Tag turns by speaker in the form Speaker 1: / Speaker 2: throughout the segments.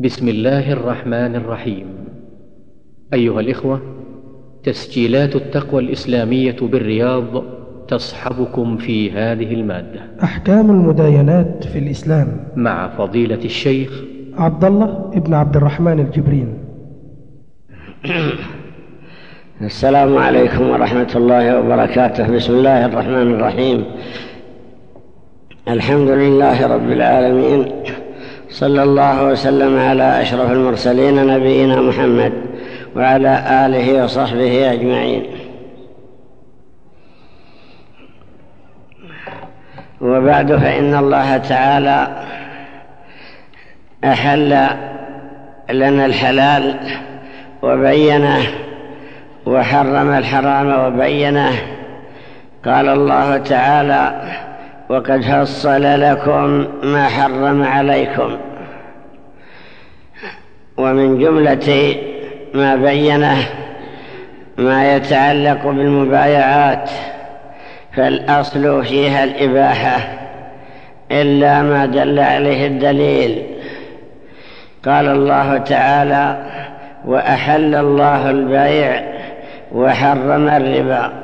Speaker 1: بسم الله الرحمن الرحيم. أيها الإخوة تسجيلات التقوى الإسلامية بالرياض تصحبكم في هذه المادة.
Speaker 2: أحكام المداينات في الإسلام.
Speaker 1: مع فضيلة الشيخ
Speaker 2: عبد الله ابن عبد الرحمن الجبرين.
Speaker 3: السلام عليكم ورحمة الله وبركاته. بسم الله الرحمن الرحيم. الحمد لله رب العالمين. صلى الله وسلم على أشرف المرسلين نبينا محمد وعلى آله وصحبه أجمعين. وبعد فإن الله تعالى أحل لنا الحلال وبينه وحرم الحرام وبينه. قال الله تعالى وقد فصل لكم ما حرم عليكم. ومن جملة ما بينه ما يتعلق بالمبايعات فالأصل فيها الإباحة إلا ما دل عليه الدليل. قال الله تعالى وأحل الله البيع وحرم الربا.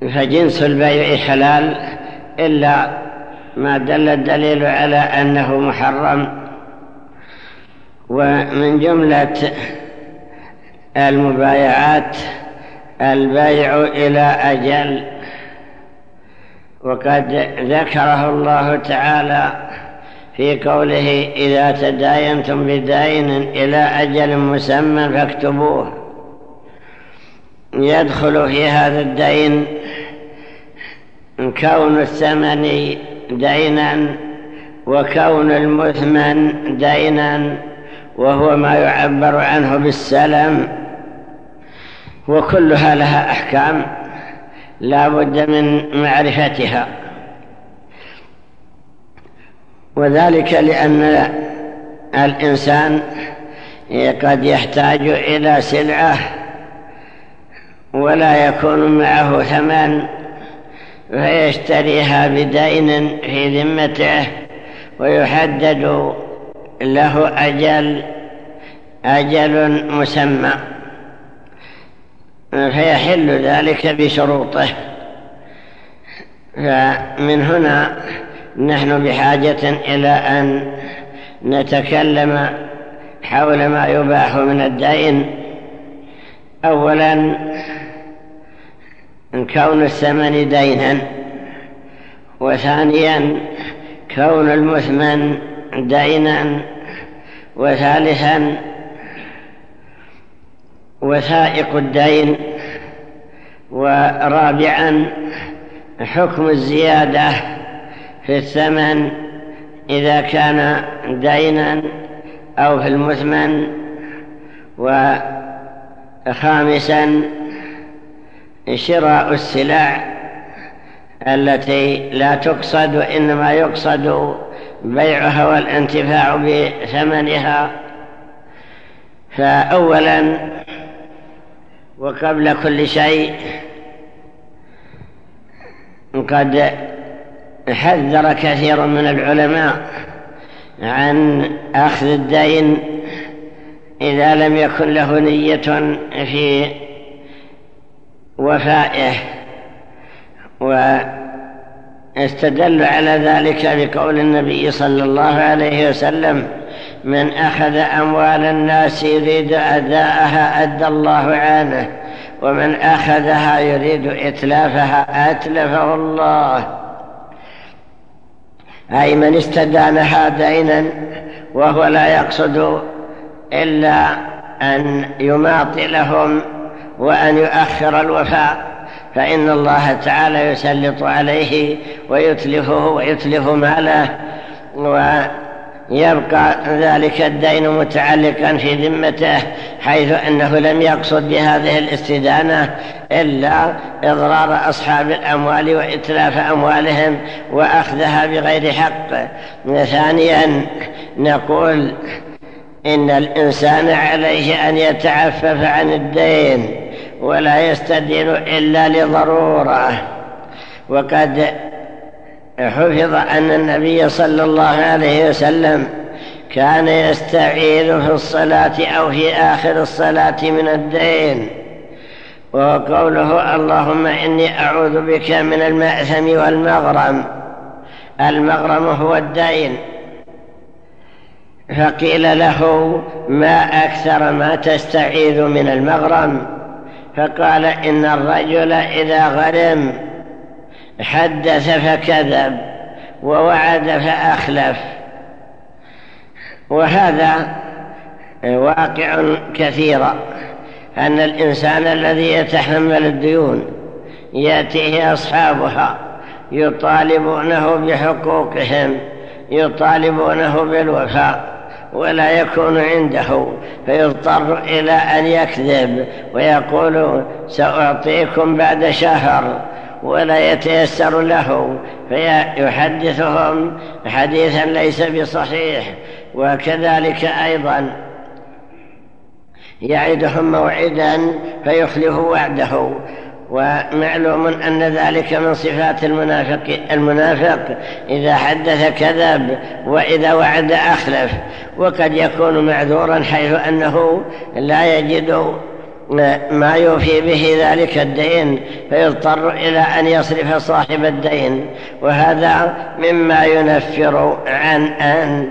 Speaker 3: فجنس البيع حلال إلا ما دل الدليل على أنه محرم. ومن جملة المبايعات البيع إلى أجل. وقد ذكره الله تعالى في قوله إذا تداينتم بدين إلى أجل مسمى فاكتبوه. يدخل في هذا الدين كون الثمن دينا وكون المثمن دينا وهو ما يعبر عنه بالسلم وكلها لها أحكام لا بد من معرفتها وذلك لأن الإنسان قد يحتاج إلى سلعة ولا يكون معه ثمن فيشتريها بدين في ذمته ويحدد له أجل أجل مسمى. فيحل ذلك بشروطه. فمن هنا نحن بحاجة إلى أن نتكلم حول ما يباح من الدين. أولا كون الثمن دينا وثانيا كون المثمن دينا وثالثا وثائق الدين ورابعا حكم الزيادة في الثمن إذا كان دينا أو في المثمن وخامسا شراء السلع التي لا تقصد إنما يقصد بيعها والانتفاع بثمنها. فأولا وقبل كل شيء قد حذر كثير من العلماء عن أخذ الدين إذا لم يكن له نية في وفائه واستدل على ذلك بقول النبي صلى الله عليه وسلم من أخذ أموال الناس يريد أداءها أدى الله عنه ومن أخذها يريد إتلافها أتلفه الله. أي من استدانها دينا وهو لا يقصد إلا أن يماطلهم وأن يؤخر الوفاء فإن الله تعالى يسلط عليه ويتلفه ويتلف ماله ويبقى ذلك الدين متعلقا في ذمته حيث أنه لم يقصد بهذه الاستدانة إلا إضرار أصحاب الأموال وإتلاف أموالهم وأخذها بغير حق. ثانيا نقول إن الإنسان عليه أن يتعفف عن الدين. ولا يستدين إلا لضرورة. وقد حفظ أن النبي صلى الله عليه وسلم كان يستعيذ في الصلاة أو في آخر الصلاة من الدين. وقوله اللهم إني أعوذ بك من المأثم والمغرم. المغرم هو الدين. فقيل له ما أكثر ما تستعيذ من المغرم؟ فقال إن الرجل إذا غرم حدث فكذب ووعد فأخلف. وهذا واقع كثيرا أن الإنسان الذي يتحمل الديون يأتيه أصحابها يطالبونه بحقوقهم يطالبونه بالوفاء. ولا يكون عنده فيضطر إلى أن يكذب ويقول سأعطيكم بعد شهر ولا يتيسر له فيحدثهم حديثا ليس بصحيح وكذلك أيضا يعدهم موعدا فيخلف وعده. ومعلوم أن ذلك من صفات المنافق. المنافق إذا حدث كذب وإذا وعد أخلف وقد يكون معذورا حيث أنه لا يجد ما يوفي به ذلك الدين فيضطر إلى أن يصرف صاحب الدين. وهذا مما ينفر عن أن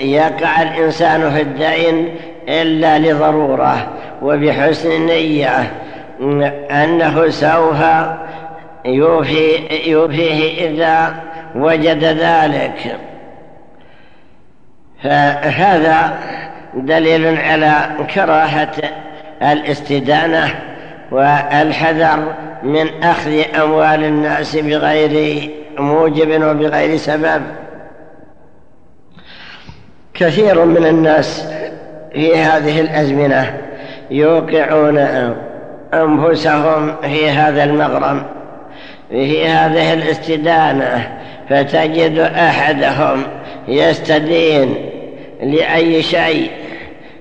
Speaker 3: يقع الإنسان في الدين إلا لضرورة وبحسن نية. أنه سوف يوفي يوفيه إذا وجد ذلك. فهذا دليل على كراهة الاستدانة والحذر من أخذ أموال الناس بغير موجب وبغير سبب. كثير من الناس في هذه الأزمنة يوقعون أنفسهم في هذا المغرم في هذه الاستدانة فتجد أحدهم يستدين لأي شيء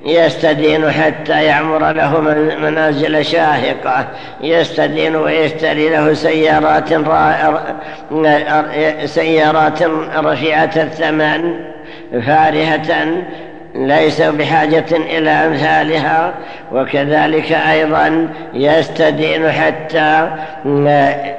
Speaker 3: يستدين حتى يعمر له منازل شاهقة يستدين ويشتري له سيارات سيارات رفيعة الثمن فارهة ليسوا بحاجة إلى أمثالها وكذلك أيضا يستدين حتى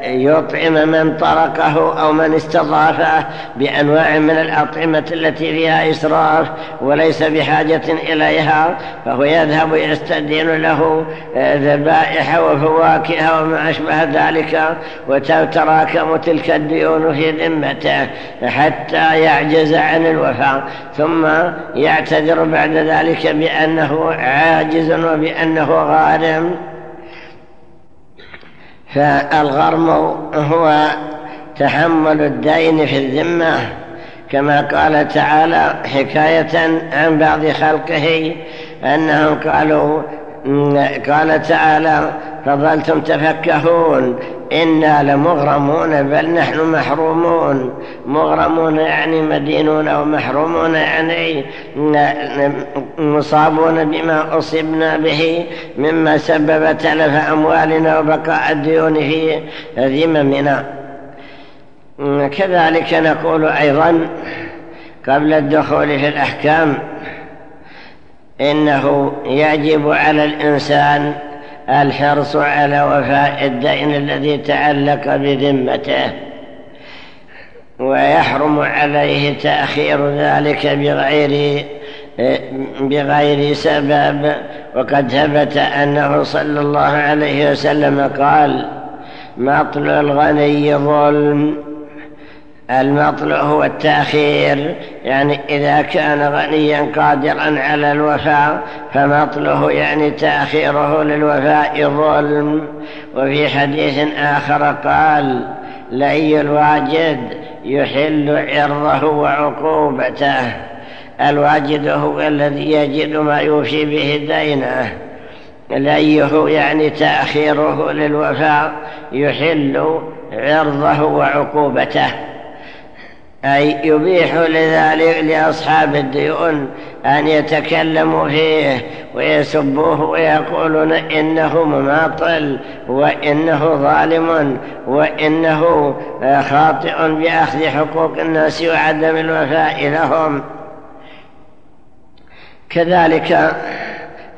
Speaker 3: يطعم من طرقه أو من استضافه بأنواع من الأطعمة التي فيها إسراف وليس بحاجة إليها فهو يذهب يستدين له ذبائح وفواكه وما أشبه ذلك وتتراكم تلك الديون في ذمته حتى يعجز عن الوفاء ثم يعتذر بعد ذلك بأنه عاجز وبأنه غارم. فالغرم هو تحمل الدين في الذمة كما قال تعالى حكاية عن بعض خلقه أنهم قالوا قال تعالى فظلتم تفكهون إنا لمغرمون بل نحن محرومون. مغرمون يعني مدينون ومحرومون يعني مصابون بما أصبنا به مما سبب تلف أموالنا وبقاء الديون في ذممنا. كذلك نقول أيضا قبل الدخول في الأحكام إنه يجب على الإنسان الحرص على وفاء الدين الذي تعلق بذمته ويحرم عليه تأخير ذلك بغير بغير سبب. وقد ثبت أنه صلى الله عليه وسلم قال مطل الغني ظلم المطلع هو التأخير يعني إذا كان غنيا قادرا على الوفاء فمطله يعني تأخيره للوفاء ظلم وفي حديث آخر قال لأي الواجد يحل عرضه وعقوبته؟ الواجد هو الذي يجد ما يوفي به دينه. لأيه يعني تأخيره للوفاء يحل عرضه وعقوبته؟ أي يبيح لذلك لأصحاب الديون أن يتكلموا فيه ويسبوه ويقولون إنه مماطل وإنه ظالم وإنه خاطئ بأخذ حقوق الناس وعدم الوفاء لهم. كذلك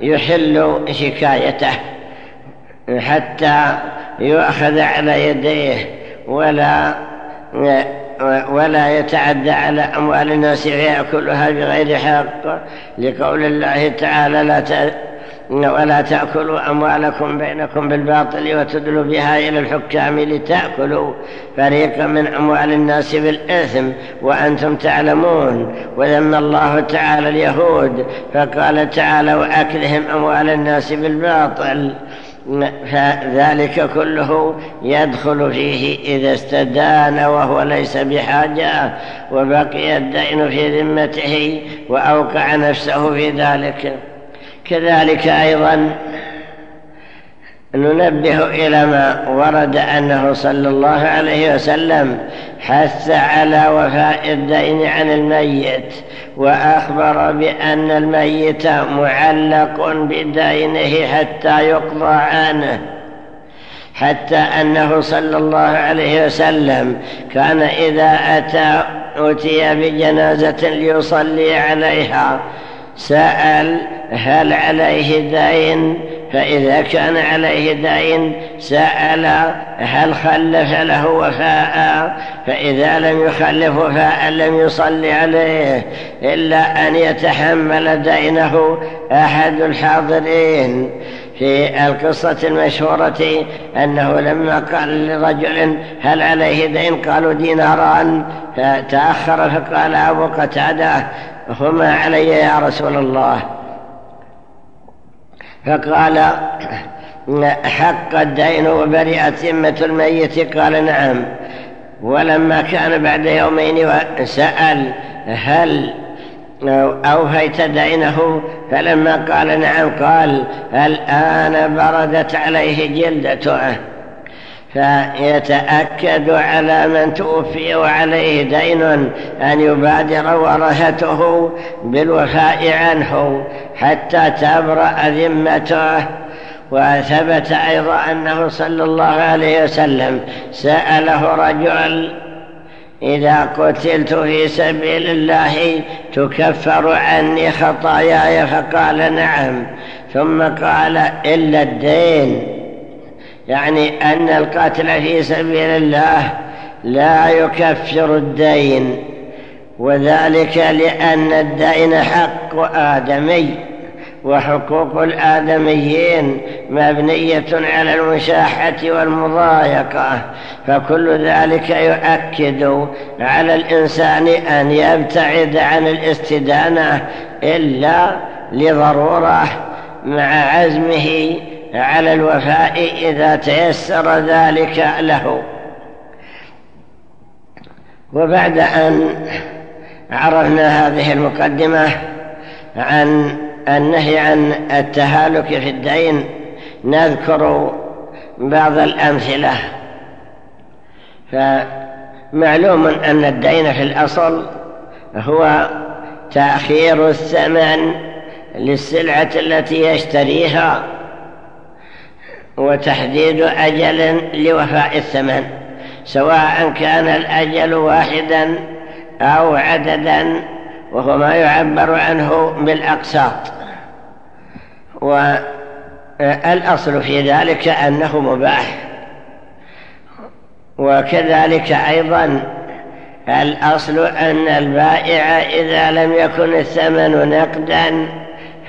Speaker 3: يحل شكايته حتى يؤخذ على يديه ولا ولا يتعدى على أموال الناس فيأكلها بغير حق. لقول الله تعالى لا ولا تأكلوا أموالكم بينكم بالباطل وتدلوا بها إلى الحكام لتأكلوا فريقا من أموال الناس بالإثم وأنتم تعلمون. وذم الله تعالى اليهود فقال تعالى وأكلهم أموال الناس بالباطل. فذلك كله يدخل فيه إذا استدان وهو ليس بحاجة وبقي الدين في ذمته وأوقع نفسه في ذلك. كذلك أيضا ننبه إلى ما ورد أنه صلى الله عليه وسلم حث على وفاء الدين عن الميت وأخبر بأن الميت معلق بدينه حتى يقضى عنه حتى أنه صلى الله عليه وسلم كان إذا أتى أتي بجنازة ليصلي عليها سأل هل عليه دين فإذا كان عليه دين سأل هل خلف له وفاء فإذا لم يخلف وفاء لم يصلي عليه إلا أن يتحمل دينه أحد الحاضرين. في القصة المشهورة أنه لما قال لرجل هل عليه دين؟ قالوا ديناران. فتأخر فقال أبو قتادة هما علي يا رسول الله؟ فقال حق الدين وبرئت ذمة الميت؟ قال نعم. ولما كان بعد يومين سأل هل أوفيت دينه فلما قال نعم قال الآن بردت عليه جلدته. فيتأكد على من توفي وعليه دين أن يبادر ورثته بالوفاء عنه حتى تبرأ ذمته. وثبت أيضا أنه صلى الله عليه وسلم سأله رجل إذا قتلت في سبيل الله تكفر عني خطاياي؟ فقال نعم. ثم قال إلا الدين. يعني أن القتل في سبيل الله لا يكفر الدين وذلك لأن الدين حق آدمي وحقوق الآدميين مبنية على المشاحة والمضايقة فكل ذلك يؤكد على الإنسان أن يبتعد عن الاستدانة إلا لضرورة مع عزمه على الوفاء إذا تيسر ذلك له. وبعد أن عرفنا هذه المقدمة عن النهي عن التهالك في الدين نذكر بعض الأمثلة. فمعلوم أن الدين في الأصل هو تأخير الثمن للسلعة التي يشتريها. وتحديد أجل لوفاء الثمن سواء كان الأجل واحدا أو عددا وهو ما يعبر عنه بالأقساط. والأصل في ذلك أنه مباح. وكذلك أيضا الأصل أن البائع إذا لم يكن الثمن نقدا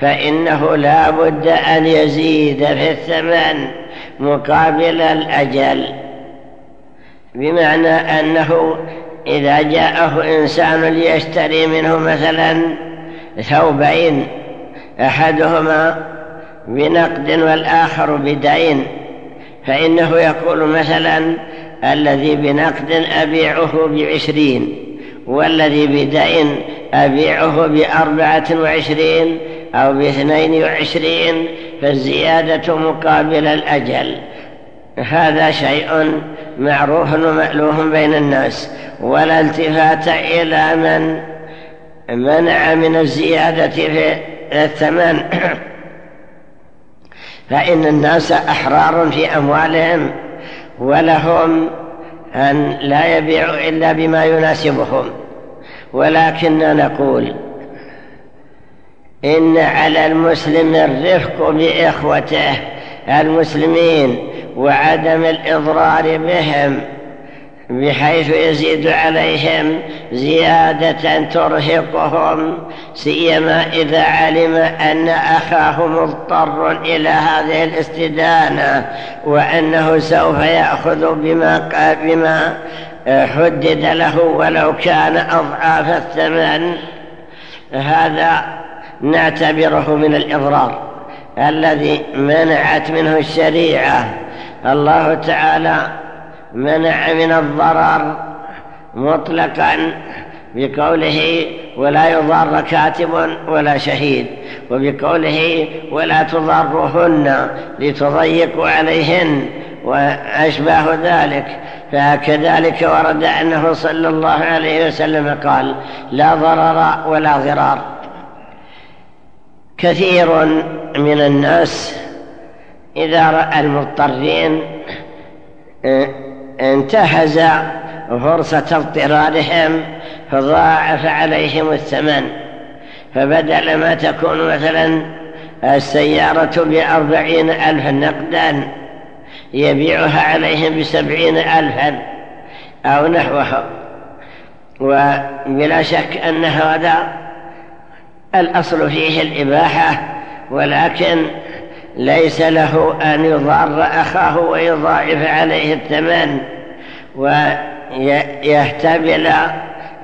Speaker 3: فإنه لا بد أن يزيد في الثمن. مقابل الأجل بمعنى أنه إذا جاءه إنسان ليشتري منه مثلا ثوبين أحدهما بنقد والآخر بدين فإنه يقول مثلا الذي بنقد أبيعه بعشرين والذي بدين أبيعه بأربعة وعشرين أو باثنين وعشرين فالزيادة مقابل الأجل. هذا شيء معروف ومألوف بين الناس. ولا التفات إلى من منع من الزيادة في الثمن. فإن الناس أحرار في أموالهم ولهم أن لا يبيعوا إلا بما يناسبهم. ولكننا نقول إن على المسلم الرفق بإخوته المسلمين وعدم الإضرار بهم بحيث يزيد عليهم زيادة ترهقهم سيما إذا علم أن أخاه مضطر إلى هذه الاستدانة وأنه سوف يأخذ بما, بما حدد له ولو كان أضعاف الثمن. هذا نعتبره من الإضرار الذي منعت منه الشريعة. الله تعالى منع من الضرر مطلقا بقوله ولا يضار كاتب ولا شهيد وبقوله ولا تضرهن لتضيقوا عليهن وأشباه ذلك. فكذلك ورد أنه صلى الله عليه وسلم قال لا ضرر ولا ضرار. كثير من الناس إذا رأى المضطرين انتهز فرصة اضطرارهم فضاعف عليهم الثمن. فبدل ما تكون مثلا السيارة بأربعين ألفا نقدا يبيعها عليهم بسبعين ألفا أو نحوها. وبلا شك أن هذا الأصل فيه الإباحة ولكن ليس له أن يضار أخاه ويضاعف عليه الثمن ويهتبل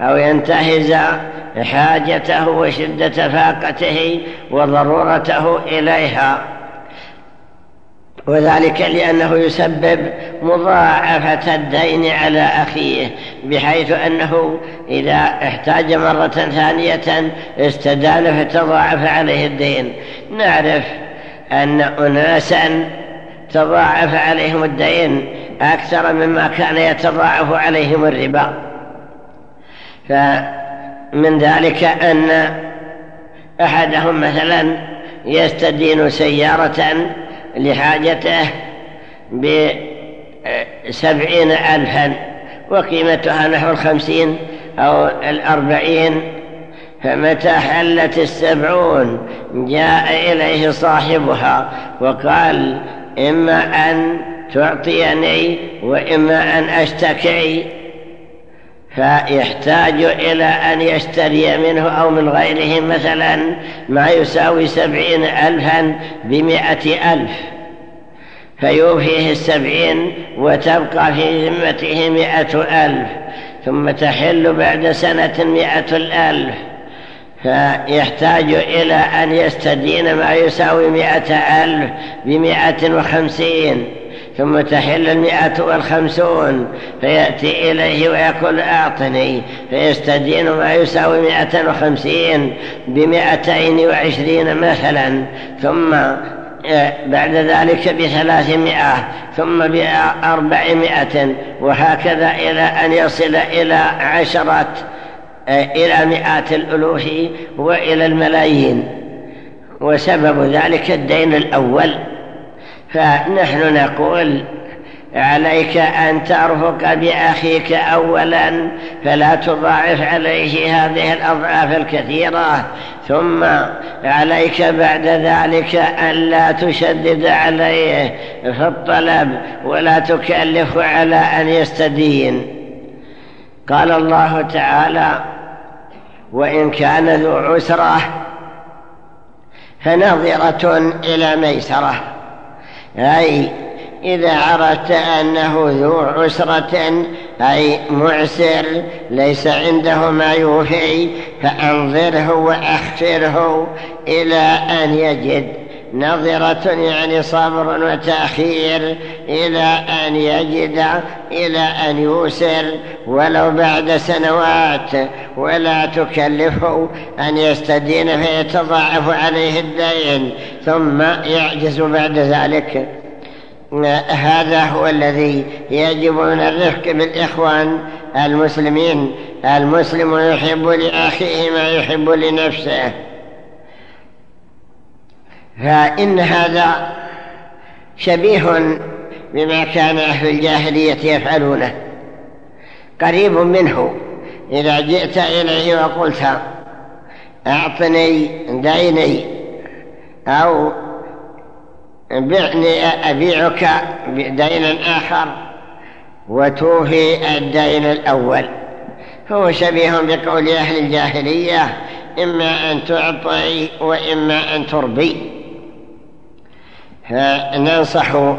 Speaker 3: أو ينتهز حاجته وشدة فاقته وضرورته إليها. وذلك لأنه يسبب مضاعفة الدين على أخيه بحيث أنه إذا احتاج مرة ثانية استدان فتضاعف عليه الدين. نعرف أن أناسا تضاعف عليهم الدين أكثر مما كان يتضاعف عليهم الربا. فمن ذلك أن أحدهم مثلا يستدين سيارة لحاجته بسبعين ألفا وقيمتها نحو الخمسين أو الأربعين. فمتى حلت السبعون؟ جاء إليه صاحبها وقال إما أن تعطيني وإما أن أشتكي. فيحتاج إلى أن يشتري منه أو من غيره مثلا ما يساوي سبعين ألفا بمئة ألف. فيوفيه السبعين وتبقى في ذمته مئة ألف ثم تحل بعد سنة مئة الألف. فيحتاج إلى أن يستدين ما يساوي مئة ألف بمئة وخمسين. ثم تحل المئة والخمسون فيأتي إليه ويقول أعطني فيستدين ما يساوي مئة وخمسين بمئتين وعشرين مثلا ثم آه، بعد ذلك بثلاثمائة ثم بأربعمائة وهكذا إلى أن يصل إلى عشرة آه، إلى مئات الألوف وإلى الملايين. وسبب ذلك الدين الأول. فنحن نقول عليك أن ترفق بأخيك أولا فلا تضاعف عليه هذه الأضعاف الكثيرة ثم عليك بعد ذلك أن لا تشدد عليه في الطلب ولا تكلف على أن يستدين. قال الله تعالى وإن كان ذو عسرة فنظرة إلى ميسرة. أي إذا عرفت أنه ذو عسرة أي معسر ليس عنده ما يوفي فأنظره وأخفره إلى أن يجد. نظرة يعني صبر وتأخير إلى أن يجد إلى أن يوسر ولو بعد سنوات ولا تكلفه أن يستدين فيتضاعف عليه الدين ثم يعجز بعد ذلك. هذا هو الذي يجب من الرفق بالإخوان المسلمين. المسلم يحب لأخيه ما يحب لنفسه. فإن هذا شبيه بما كان أهل الجاهلية يفعلونه. قريب منه إذا جئت إليه وقلت أعطني ديني أو بعني أبيعك بدين آخر وتوفي الدين الأول. هو شبيه بقول أهل الجاهلية إما أن تعطي وإما أن تربي فننصح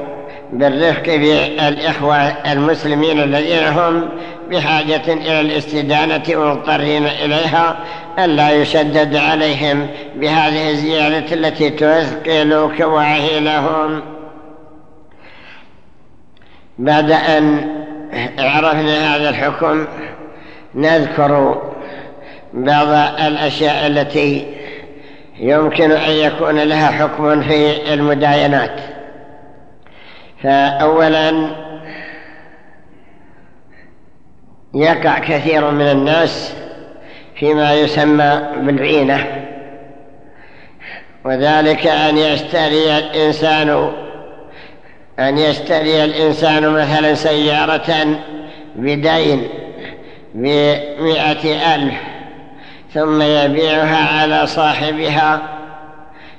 Speaker 3: بالرفق بالإخوة المسلمين الذين هم بحاجة إلى الاستدانة ومضطرين إليها ألا يشدد عليهم بهذه الزيادة التي تثقل كواهلهم بعد أن عرفنا هذا الحكم نذكر بعض الأشياء التي يمكن أن يكون لها حكم في المداينات. فأولا يقع كثير من الناس فيما يسمى بالعينة وذلك أن يشتري الإنسان أن يشتري الإنسان مثلا سيارة بدين بمئة ألف ثم يبيعها على صاحبها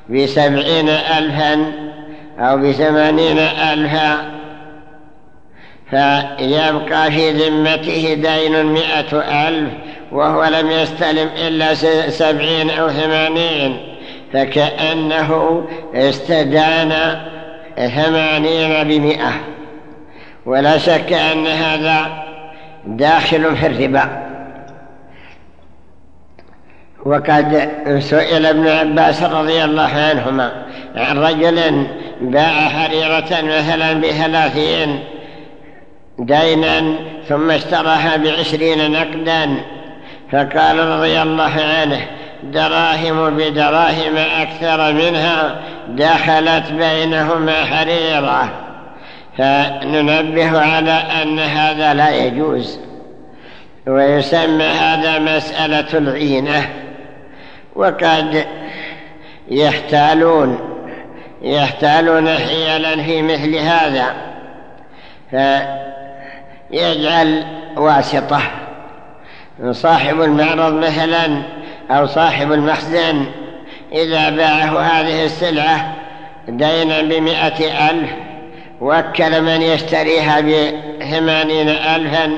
Speaker 3: بسبعين ألفا أو بثمانين ألفا فيبقى في ذمته دين مئة ألف وهو لم يستلم إلا سبعين أو ثمانين فكأنه استدان ثمانين بمئة. ولا شك أن هذا داخل في الربا. وقد سئل ابن عباس رضي الله عنهما عن رجل باع حريرة مثلا بثلاثين دينا ثم اشتراها بعشرين نقدا. فقال رضي الله عنه دراهم بدراهم أكثر منها دخلت بينهما حريرة. فننبه على أن هذا لا يجوز ويسمى هذا مسألة العينة. وقد يحتالون يحتالون حيلا في مثل هذا. فيجعل واسطة. صاحب المعرض مثلا أو صاحب المخزن إذا باعه هذه السلعة دينا بمئة ألف وكل من يشتريها بثمانين ألفا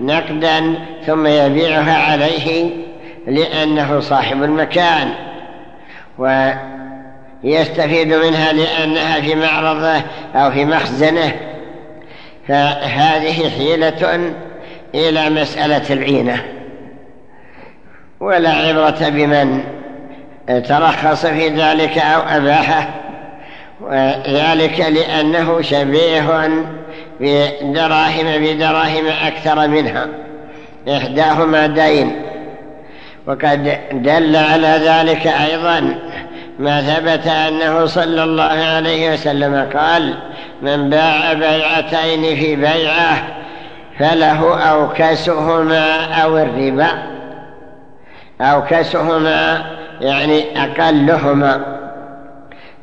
Speaker 3: نقدا ثم يبيعها عليه لأنه صاحب المكان. ويستفيد منها لأنها في معرضه أو في مخزنه. فهذه حيلة إلى مسألة العينة. ولا عبرة بمن ترخص في ذلك أو أباحه. وذلك لأنه شبيه بدراهم بدراهم أكثر منها. إحداهما دين. وقد دل على ذلك أيضا ما ثبت أنه صلى الله عليه وسلم قال من باع بيعتين في بيعة فله أوكسهما أو الربا. أوكسهما يعني أقلهما.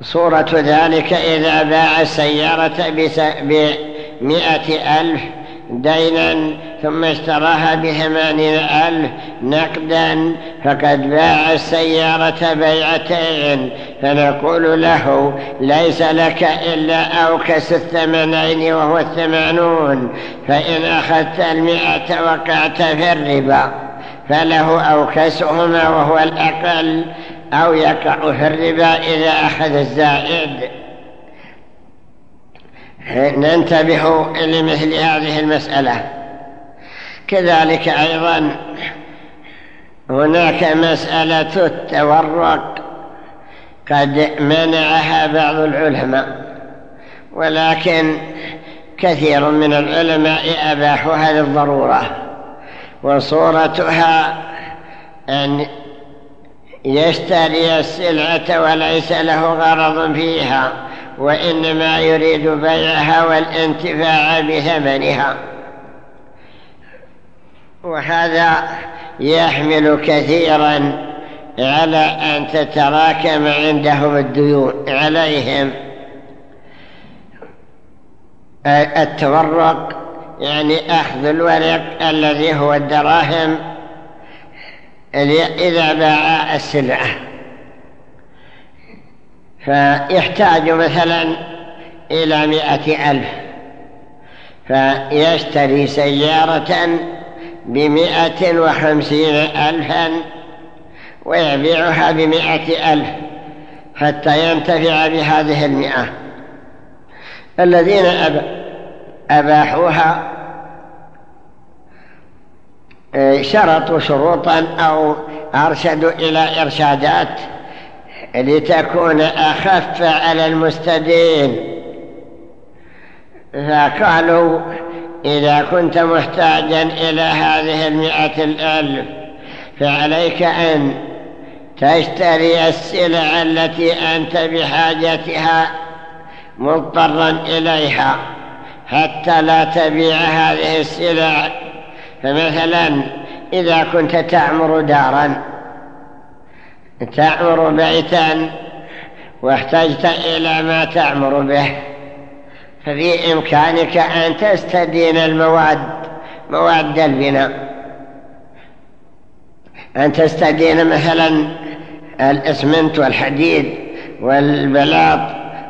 Speaker 3: صورة ذلك إذا باع السيارة بمئة ألف دينا ثم اشتراها بثمانين ألف نقدا فقد باع السيارة بيعتين فنقول له ليس لك إلا أوكس الثمنين وهو الثمانون فإن أخذت المئة وقعت في الربا فله أوكسهما وهو الأقل أو يقع في الربا إذا أخذ الزائد. ننتبه لمثل هذه المسألة. كذلك أيضا هناك مسألة التورق. قد منعها بعض العلماء ولكن كثير من العلماء أباحوها للضرورة وصورتها أن يشتري السلعة وليس له غرض فيها. وإنما يريد بيعها والانتفاع بثمنها. وهذا يحمل كثيرا على أن تتراكم عندهم الديون عليهم. التورق يعني أخذ الورق الذي هو الدراهم إذا باع السلعة. فيحتاج مثلا إلى مئة ألف فيشتري سيارة بمئة وخمسين ألفا ويبيعها بمئة ألف حتى ينتفع بهذه المئة. الذين أباحوها آه، شرطوا شروطا أو أرشدوا إلى إرشادات لتكون أخف على المستدين. فقالوا إذا كنت محتاجا إلى هذه المئة الألف فعليك أن تشتري السلع التي أنت بحاجتها مضطرا إليها حتى لا تبيع هذه السلع. فمثلا إذا كنت تعمر دارا تعمر بيتا واحتجت إلى ما تعمر به ففي إمكانك أن تستدين المواد مواد البناء. أن تستدين مثلا الإسمنت والحديد والبلاط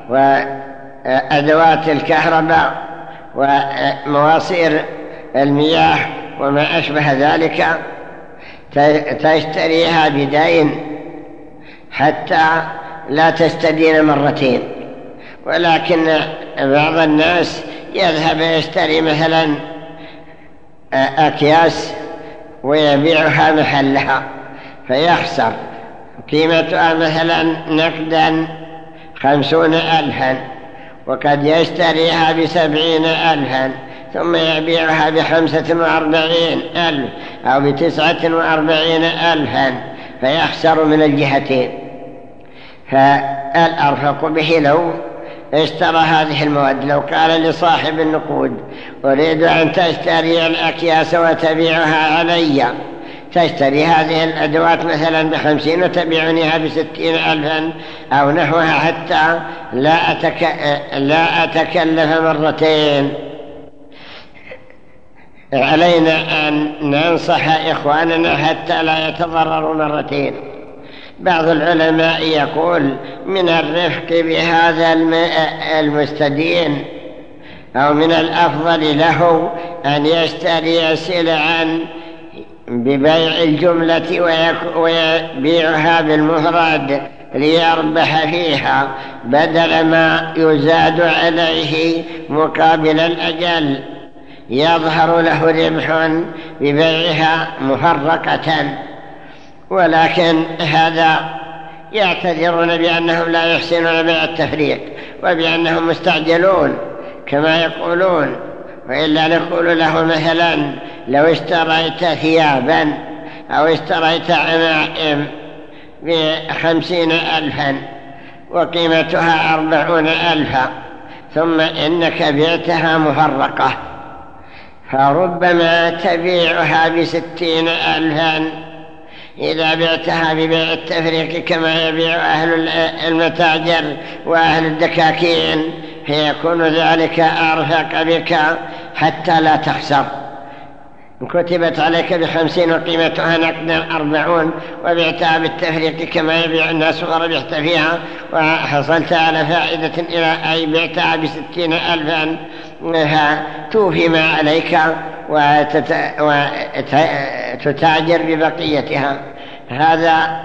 Speaker 3: وأدوات الكهرباء ومواصير المياه وما أشبه ذلك تشتريها بدين. حتى لا تستدين مرتين. ولكن بعض الناس يذهب يشتري مثلا أكياس ويبيعها محلها فيخسر. قيمتها مثلا نقدا خمسون ألفا وقد يشتريها بسبعين ألفا ثم يبيعها بخمسة وأربعين ألف أو بتسعة وأربعين ألفا فيخسر من الجهتين. فالأرفق به لو اشترى هذه المواد. لو قال لصاحب النقود أريد أن تشتري الأكياس وتبيعها علي. تشتري هذه الأدوات مثلا بخمسين وتبيعنيها بستين ألفا أو نحوها حتى لا, أتك... لا أتكلف مرتين. علينا أن ننصح إخواننا حتى لا يتضرروا مرتين. بعض العلماء يقول من الرفق بهذا المستدين أو من الأفضل له أن يشتري سلعا ببيع الجملة ويبيعها بالمفرد ليربح فيها بدل ما يزاد عليه مقابل الأجل. يظهر له ربح ببيعها مفرقة. ولكن هذا يعتذرون بأنهم لا يحسنون بيع التفريق وبأنهم مستعجلون كما يقولون وإلا نقول له مثلا لو اشتريت ثيابا أو اشتريت عمائم بخمسين ألفا وقيمتها أربعون ألفا ثم إنك بعتها مفرقة فربما تبيعها بستين ألفا إذا بعتها ببيع التفريق كما يبيع أهل المتاجر وأهل الدكاكين فيكون ذلك أرفق بك حتى لا تخسر. كتبت عليك بخمسين وقيمتها نقدا أربعون وبعتها بالتفريق كما يبيع الناس وربحت فيها وحصلت على فائدة إلى أي بعتها بستين ألفا. توفي ما عليك وتتاجر ببقيتها. هذا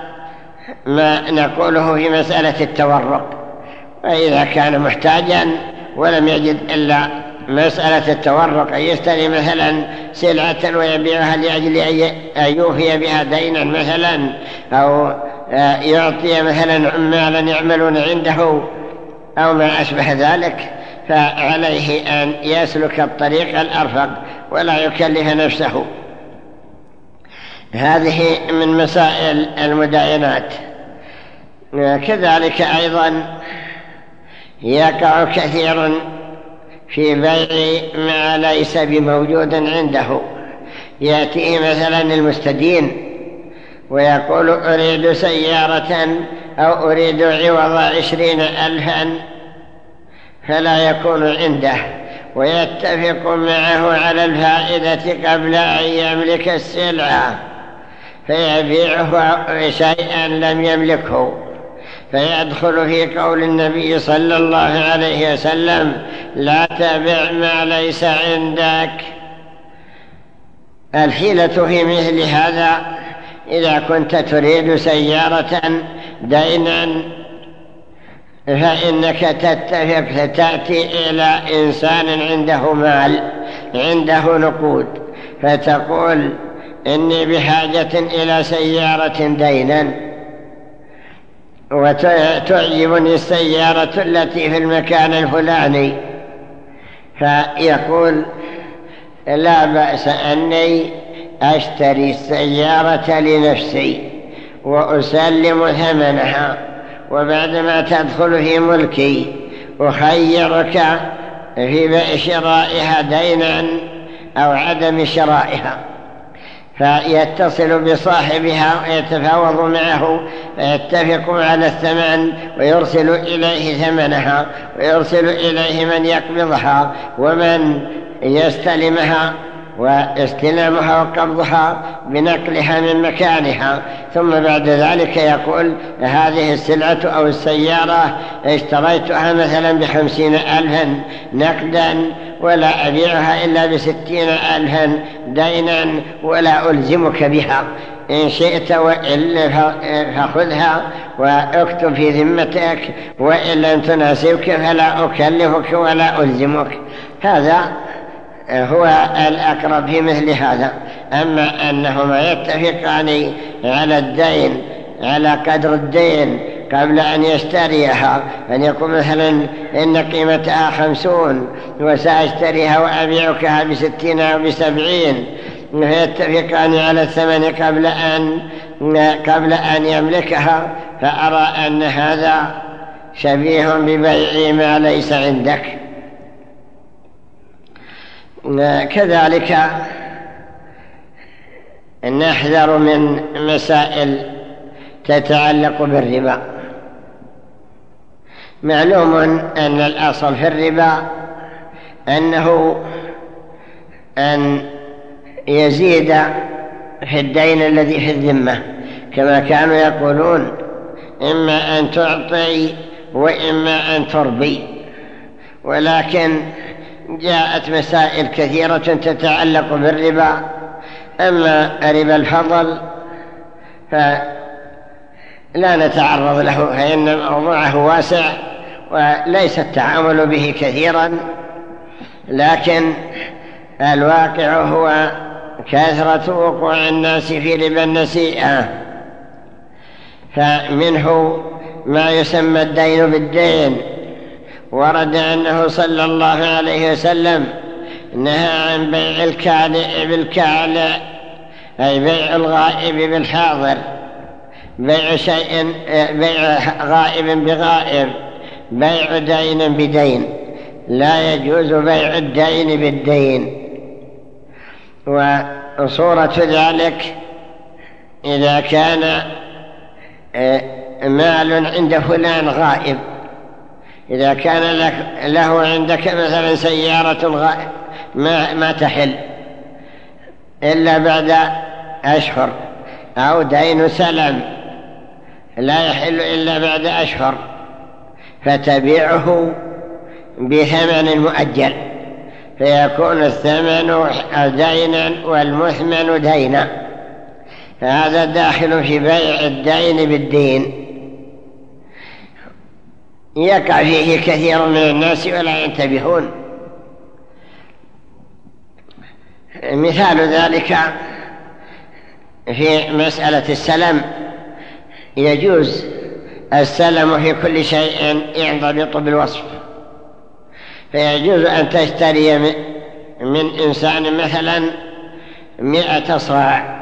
Speaker 3: ما نقوله في مسألة التورق. وإذا كان محتاجا ولم يجد إلا مسألة التورق أن يشتري مثلا سلعة ويبيعها لأجل أن يوفي بها دينا مثلا أو يعطي مثلا عمالا يعملون عنده أو ما أشبه ذلك. فعليه أن يسلك الطريق الأرفق ولا يكلف نفسه. هذه من مسائل المداينات. كذلك أيضا يقع كثير في بيع ما ليس بموجود عنده. يأتيه مثلا المستدين ويقول أريد سيارة أو أريد عوض عشرين ألفا فلا يكون عنده ويتفق معه على الفائدة قبل أن يملك السلعة. فيبيعه شيئا لم يملكه. فيدخل في قول النبي صلى الله عليه وسلم لا تبع ما ليس عندك. الحيلة في مثل هذا إذا كنت تريد سيارة دينا فإنك تتفق فتأتي إلى إنسان عنده مال عنده نقود فتقول إني بحاجة إلى سيارة دينا. وتعجبني السيارة التي في المكان الفلاني. فيقول لا بأس أني أشتري السيارة لنفسي وأسلم ثمنها. وبعدما تدخل في ملكي أخيرك في شرائها دينا أو عدم شرائها. فيتصل بصاحبها ويتفاوض معه ويتفق على الثمن ويرسل إليه ثمنها ويرسل إليه من يقبضها ومن يستلمها. واستلامها وقبضها بنقلها من مكانها. ثم بعد ذلك يقول هذه السلعة أو السيارة اشتريتها مثلا بخمسين ألفا نقدا ولا أبيعها إلا بستين ألفا دينا ولا ألزمك بها. إن شئت وإلا فخذها وأكتب في ذمتك وإن لم تناسبك فلا أكلفك ولا ألزمك. هذا هو الأقرب في مثل هذا. أما أنهما يتفقان على الدين على قدر الدين قبل أن يشتريها. أن يقول مثلا إن قيمتها خمسون وسأشتريها وأبيعكها بستين أو بسبعين. فيتفقان على الثمن قبل أن, قبل أن يملكها. فأرى أن هذا شبيه ببيع ما ليس عندك. كذلك نحذر من مسائل تتعلق بالربا. معلوم أن الأصل في الربا أنه أن يزيد في الدين الذي في الذمة كما كانوا يقولون إما أن تعطي وإما أن تربي. ولكن جاءت مسائل كثيرة تتعلق بالربا. أما ربا الفضل فلا نتعرض له فإن موضوعه واسع وليس التعامل به كثيرا. لكن الواقع هو كثرة وقوع الناس في ربا النسيئة. فمنه ما يسمى الدين بالدين. ورد أنه صلى الله عليه وسلم نهى عن بيع الكالئ بالكال أي بيع الغائب بالحاضر. بيع شيء بيع غائب بغائب بيع دين بدين. لا يجوز بيع الدين بالدين. وصورة ذلك إذا كان آه، مال عند فلان غائب. إذا كان لك له عندك مثلا سيارة ما, ما تحل إلا بعد أشهر أو دين سلم لا يحل إلا بعد أشهر فتبيعه بثمن مؤجل فيكون الثمن دينا والمثمن دينا. فهذا داخل في بيع الدين بالدين. يقع فيه كثير من الناس ولا ينتبهون. مثال ذلك في مسألة السلم. يجوز السلم في كل شيء ينضبط بالوصف فيجوز أن تشتري من إنسان مثلا مئة صاع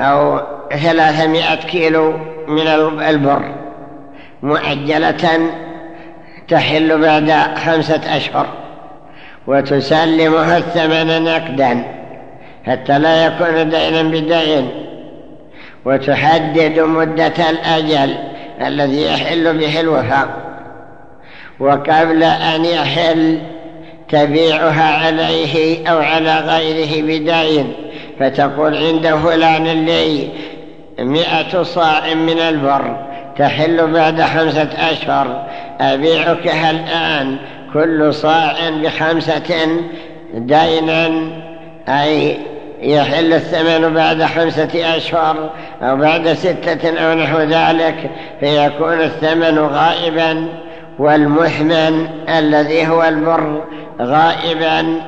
Speaker 3: أو ثلاثمائة كيلو من البر. مؤجلة تحل بعد خمسة أشهر وتسلمها الثمن نقدا حتى لا يكون دينا بدين وتحدد مدة الأجل الذي يحل به الوفاء. وقبل أن يحل تبيعها عليه أو على غيره بدين فتقول عند فلان اللي مئة صاع من البر. تحل بعد خمسة أشهر. أبيعكها الآن كل صاع بخمسة دينا. أي يحل الثمن بعد خمسة أشهر أو بعد ستة أو نحو ذلك فيكون الثمن غائبا. والمحمن الذي هو البر غائبا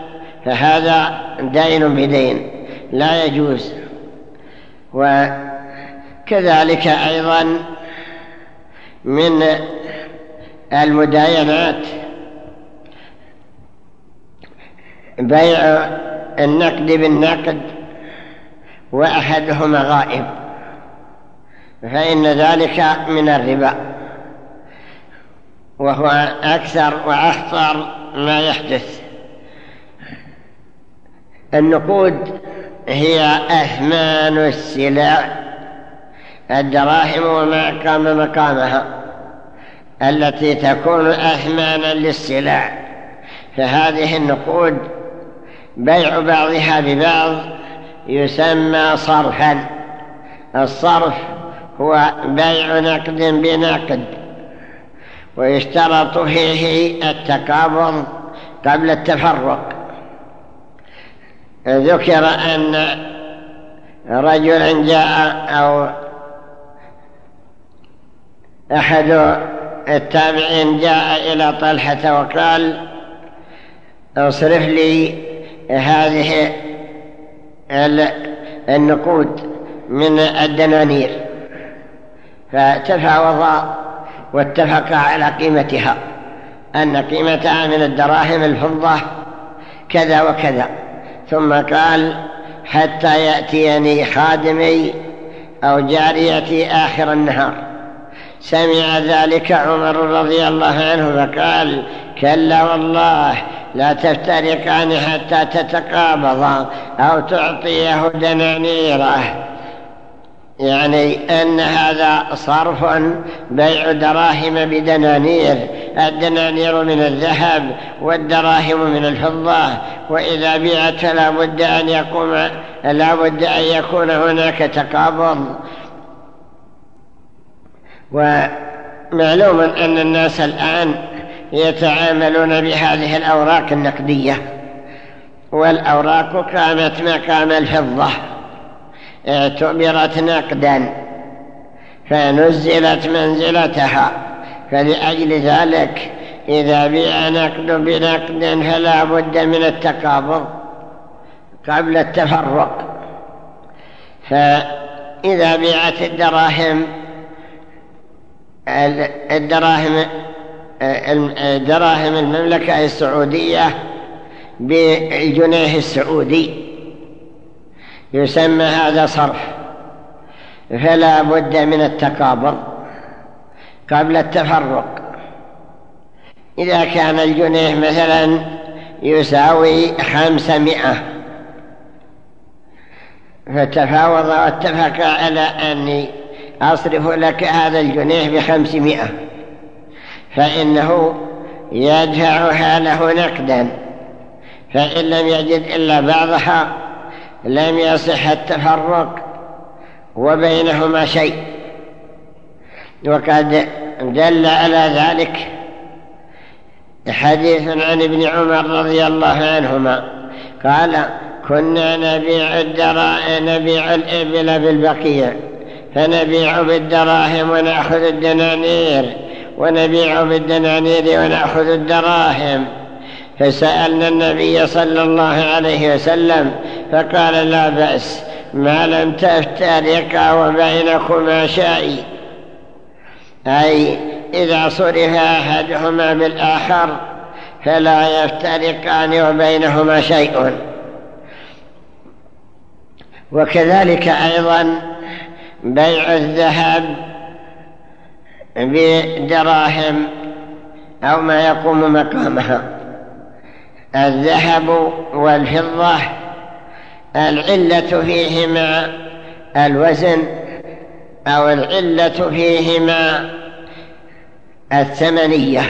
Speaker 3: فهذا دين بدين لا يجوز. وكذلك أيضا من المداينات. بيع النقد بالنقد وأحدهما غائب فإن ذلك من الربا وهو أكثر وأخطر ما يحدث. النقود هي أثمان السلع. الدراهم وما قام مقامها التي تكون أثمانا للسلع. فهذه النقود بيع بعضها ببعض يسمى صرفا. الصرف هو بيع نقد بنقد ويشترط فيه التقابض قبل التفرق. ذكر أن رجلا جاء أو أحد التابعين جاء إلى طلحة وقال اصرف لي هذه النقود من الدنانير. فتفاوضا واتفقا على قيمتها. أن قيمتها من الدراهم الفضة كذا وكذا. ثم قال حتى يأتيني خادمي أو جاريتي آخر النهار. سمع ذلك عمر رضي الله عنه فقال كلا والله لا تفترقان حتى تتقابضا أو تعطيه دنانيره يعني أن هذا صرف بيع دراهم بدنانير الدنانير من الذهب والدراهم من الفضة وإذا بيعت لا بد أن يقوم لا بد أن يكون هناك تقابض. ومعلوم أن الناس الآن يتعاملون بهذه الأوراق النقدية والأوراق قامت مقام الفضة اعتبرت نقدا فنزلت منزلتها فلأجل ذلك إذا بيع نقد بنقد فلا بد من التقابض قبل التفرق. فإذا بيعت الدراهم الدراهم دراهم المملكة السعودية بالجنيه السعودي. يسمى هذا صرف فلا بد من التقابض قبل التفرق. إذا كان الجنيه مثلا يساوي خمسمائة فتفاوض واتفق على أني أصرف لك هذا الجنيه بخمسمائة. فإنه يدفعها له نقدا. فإن لم يجد إلا بعضها لم يصح التفرق وبينهما شيء. وقد دل على ذلك حديث عن ابن عمر رضي الله عنهما. قال كنا نبيع الدراهم نبيع الإبل بالبقيع. فنبيع بالدراهم ونأخذ الدنانير ونبيع بالدنانير ونأخذ الدراهم. فسألنا النبي صلى الله عليه وسلم فقال لا بأس ما لم تفترقا وبينكما شيء. أي إذا صرف أحدهما بالآخر فلا يفترقان وبينهما شيء. وكذلك أيضا بيع الذهب بدراهم أو ما يقوم مقامها. الذهب والفضة العلة فيهما الوزن أو العلة فيهما الثمنية.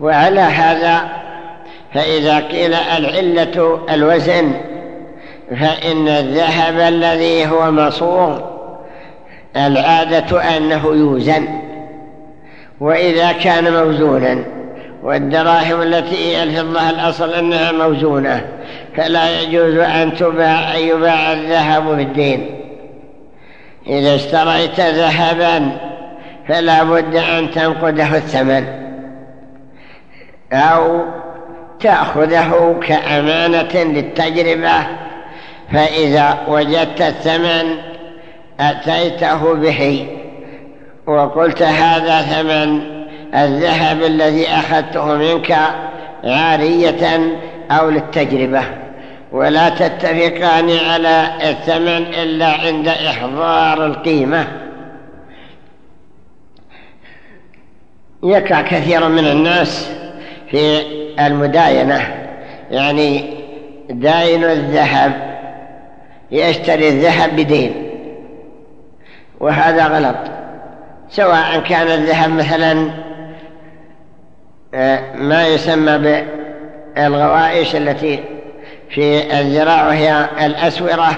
Speaker 3: وعلى هذا فإذا قيل العلة الوزن فإن الذهب الذي هو مصوغ العادة أنه يوزن. وإذا كان موزونا والدراهم التي الفضة الأصل أنها موزونة فلا يجوز أن تباع يباع الذهب بالدين. إذا اشتريت ذهبا فلا بد أن تنقده الثمن أو تأخذه كأمانة للتجربة فإذا وجدت الثمن أتيته به وقلت هذا ثمن الذهب الذي أخذته منك عارية أو للتجربة. ولا تتفقان على الثمن إلا عند إحضار القيمة. يقع كثير من الناس في المداينة. يعني داين الذهب يشتري الذهب بدين. وهذا غلط. سواء كان الذهب مثلا آه، ما يسمى بالغوائش التي في الذراع وهي الأسورة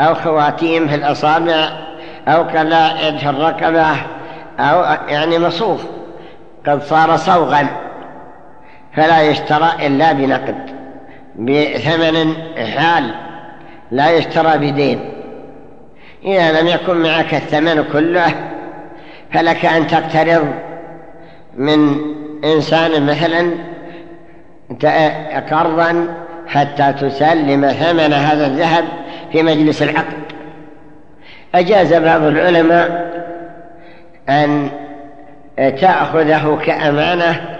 Speaker 3: أو خواتيم في الأصابع أو قلائد في الرقبة أو يعني مصوف قد صار صوغا فلا يشترى إلا بنقد بثمن حال. لا يشترى بدين. إذا لم يكن معك الثمن كله فلك أن تقترض من إنسان مثلا قرضا حتى تسلم ثمن هذا الذهب في مجلس العقد. أجاز بعض العلماء أن تأخذه كأمانة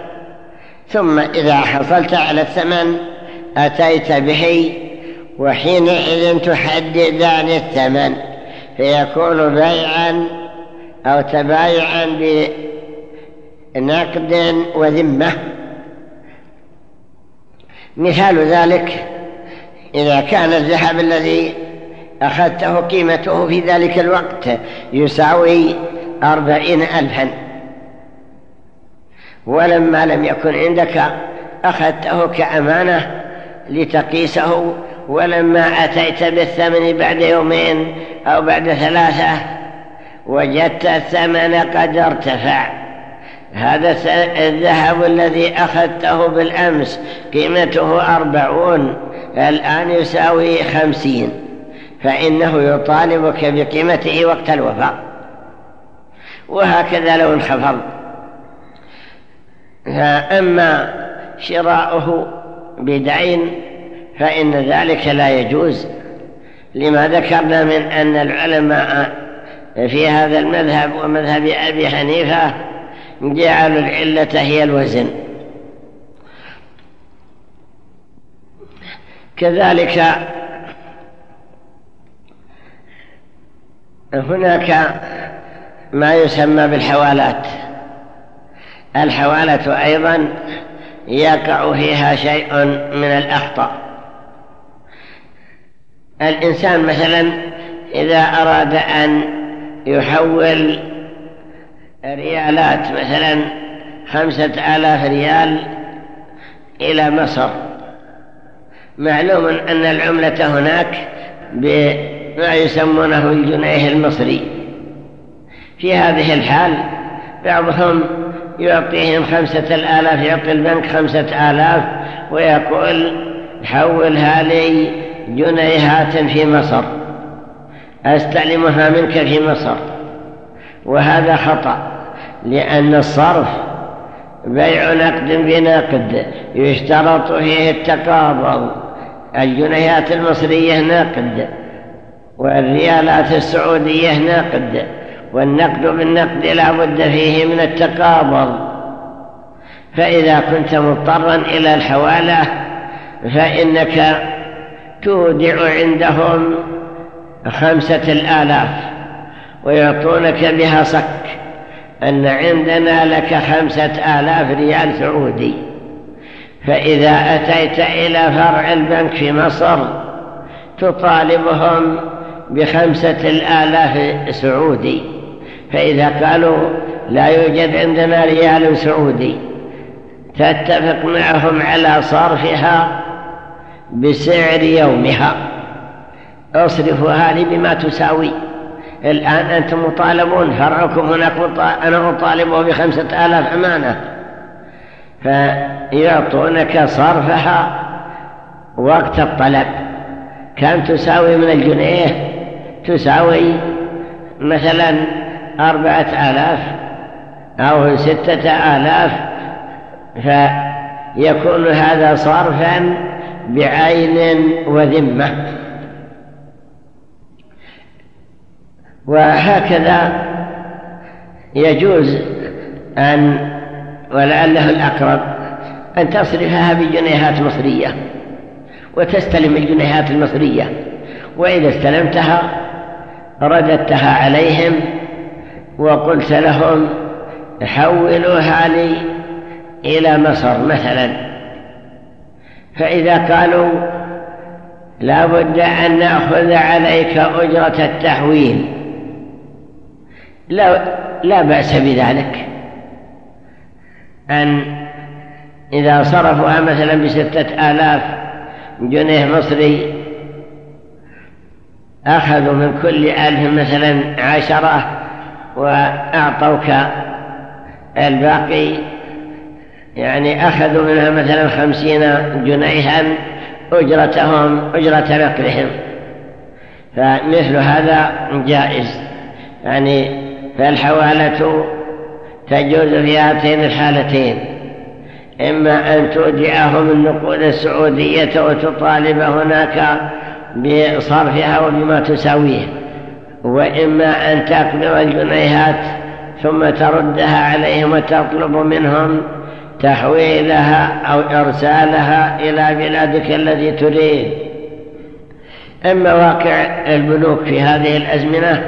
Speaker 3: ثم إذا حصلت على الثمن أتيت به وحينئذ تحددان الثمن فيكون بيعا أو تبايعا بنقد وذمة. مثال ذلك إذا كان الذهب الذي أخذته قيمته في ذلك الوقت يساوي أربعين ألفا. ولما لم يكن عندك أخذته كأمانة لتقيسه ولما أتيت بالثمن بعد يومين أو بعد ثلاثة وجدت الثمن قد ارتفع. هذا الذهب الذي أخذته بالأمس قيمته أربعون الآن يساوي خمسين فإنه يطالبك بقيمته وقت الوفاء وهكذا لو انخفض. أما شراؤه بدعين فإن ذلك لا يجوز. لما ذكرنا من أن العلماء في هذا المذهب ومذهب أبي حنيفة جعلوا العلة هي الوزن. كذلك هناك ما يسمى بالحوالات. الحوالة أيضا يقع فيها شيء من الأخطاء. الإنسان مثلا إذا أراد أن يحول ريالات مثلا خمسة آلاف ريال إلى مصر. معلوم أن العملة هناك بما يسمونه الجنيه المصري. في هذه الحال بعضهم يعطيهم خمسة الآلاف يعطي البنك خمسة آلاف ويقول حولها لي جنيهات في مصر. أستلمها منك في مصر. وهذا خطأ لأن الصرف بيع نقد بنقد يشترط فيه التقابض. الجنيهات المصرية نقد والريالات السعودية نقد والنقد بالنقد لا بد فيه من التقابض. فإذا كنت مضطرا إلى الحوالة فإنك تودع عندهم خمسة الآلاف ويعطونك بها صك أن عندنا لك خمسة آلاف ريال سعودي. فإذا أتيت إلى فرع البنك في مصر تطالبهم بخمسة الآلاف سعودي. فإذا قالوا لا يوجد عندنا ريال سعودي تتفق معهم على صرفها بسعر يومها. اصرفوا هذه بما تساوي. الآن أنتم مطالبون فرعكم هناك أنا أطالبه بخمسة آلاف أمانة. فيعطونك صرفها وقت الطلب. كم تساوي من الجنيه؟ تساوي مثلا أربعة آلاف أو ستة آلاف. فيكون هذا صرفا بعين وذمة. وهكذا يجوز أن ولعله الأقرب أن تصرفها بجنيهات مصرية وتستلم الجنيهات المصرية. وإذا استلمتها رددتها عليهم وقلت لهم حولوها لي إلى مصر مثلا. فإذا قالوا لا بد أن نأخذ عليك أجرة التحويل. لا, لا بأس بذلك. أن إذا صرفوها مثلا بستة آلاف جنيه مصري أخذوا من كل ألف مثلا عشرة وأعطوك الباقي يعني أخذوا منها مثلا خمسين جنيها أجرتهم أجرة نقلهم فمثل هذا جائز. يعني فالحوالة تجوز في هاتين الحالتين. إما أن تودعهم النقود السعودية وتطالب هناك بصرفها وبما تساويه. وإما أن تقبض الجنيهات ثم تردها عليهم وتطلب منهم تحويلها أو إرسالها إلى بلادك الذي تريد. أما واقع البنوك في هذه الأزمنة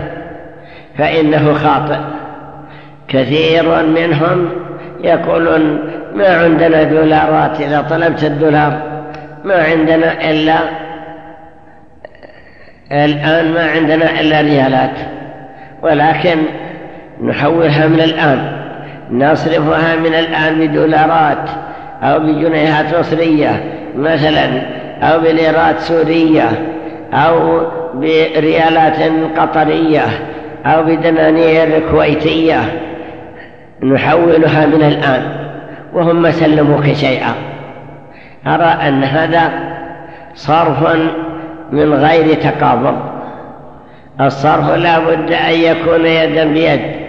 Speaker 3: فإنه خاطئ. كثير منهم يقولون ما عندنا دولارات إذا طلبت الدولار ما عندنا إلا الآن ما عندنا إلا ريالات ولكن نحولها من الآن. نصرفها من الآن بدولارات أو بجنيهات مصرية مثلا أو بليرات سورية أو بريالات قطرية أو بدنانير كويتية. نحولها من الآن وهم سلموك شيئا. أرى أن هذا صرف من غير تقابض. الصرف لا بد أن يكون يدا بيد.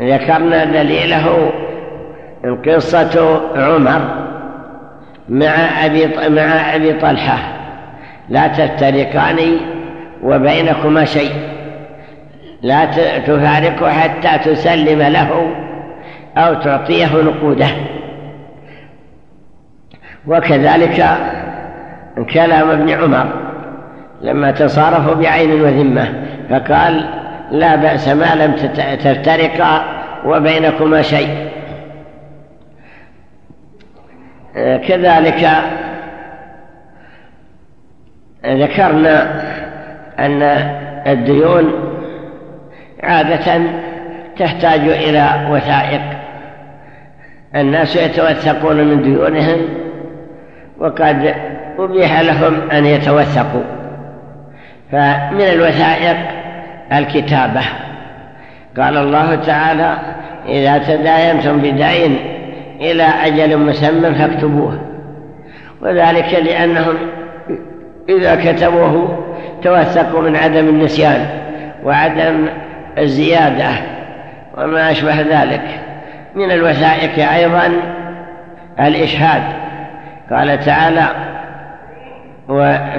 Speaker 3: ذكرنا دليله قصة عمر مع أبي, مع أبي طلحة. لا تفترقان وبينكما شيء. لا تفارقه حتى تسلم له أو تعطيه نقوده. وكذلك كلام ابن عمر لما تصارفوا بعين وذمة فقال لا بأس ما لم تفترقا وبينكما شيء. كذلك ذكرنا أن الديون عادة تحتاج إلى وثائق. الناس يتوثقون من ديونهم وقد أبيح لهم أن يتوثقوا. فمن الوثائق الكتابة. قال الله تعالى إذا تداينتم بدين إلى أجل مسمى فاكتبوه. وذلك لأنهم إذا كتبوه توثقوا من عدم النسيان وعدم الزيادة وما أشبه ذلك. من الوثائق أيضا الإشهاد. قال تعالى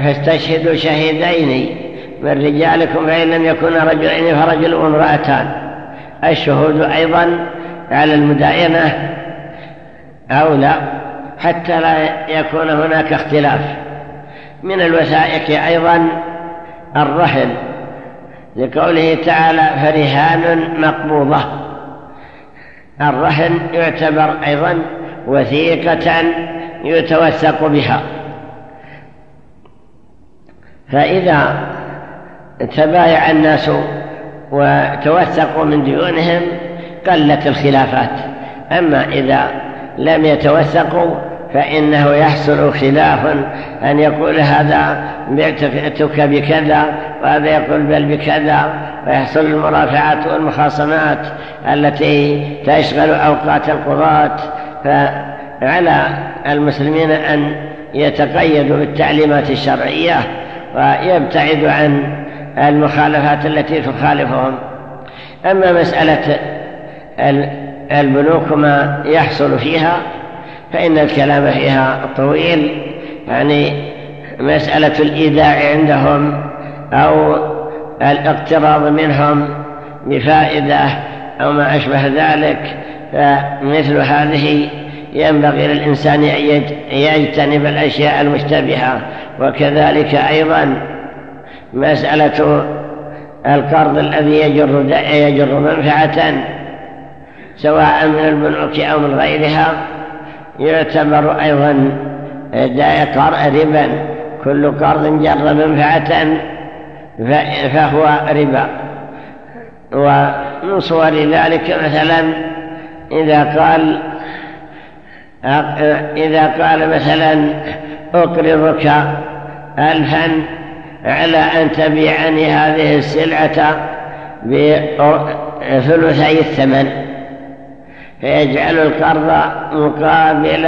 Speaker 3: فاستشهدوا شهيدين من رجالكم فإن لم يكونا رجلين فرجل وامرأتان. الشهود أيضا على المداينة أولى حتى لا يكون هناك اختلاف. من الوثائق أيضا الرهن لقوله تعالى فرهان مقبوضة الرهن يعتبر أيضا وثيقة يتوثق بها. فإذا تبايع الناس وتوثقوا من ديونهم قلت الخلافات. أما إذا لم يتوثقوا فإنه يحصل خلاف أن يقول هذا بعتك بكذا وهذا يقول بل بكذا ويحصل المرافعات والمخاصمات التي تشغل أوقات القضاة. فعلى المسلمين أن يتقيدوا بالتعليمات الشرعية ويبتعدوا عن المخالفات التي تخالفهم. أما مسألة البنوك ما يحصل فيها فإن الكلام فيها طويل. يعني مسألة الإيداع عندهم أو الاقتراض منهم بفائدة أو ما أشبه ذلك فمثل هذه ينبغي للإنسان أن يجتنب الأشياء المشتبهة وكذلك أيضا مسألة القرض الذي يجر, يجر منفعة سواء من البنوك أو من غيرها يعتبر أيضا ربا. كل قرض جر منفعة فهو ربا. ومن صور ذلك مثلا إذا قال إذا قال مثلا أقرضك ألفا على أن تبيعني هذه السلعة بثلثي الثمن. فيجعل القرض مقابل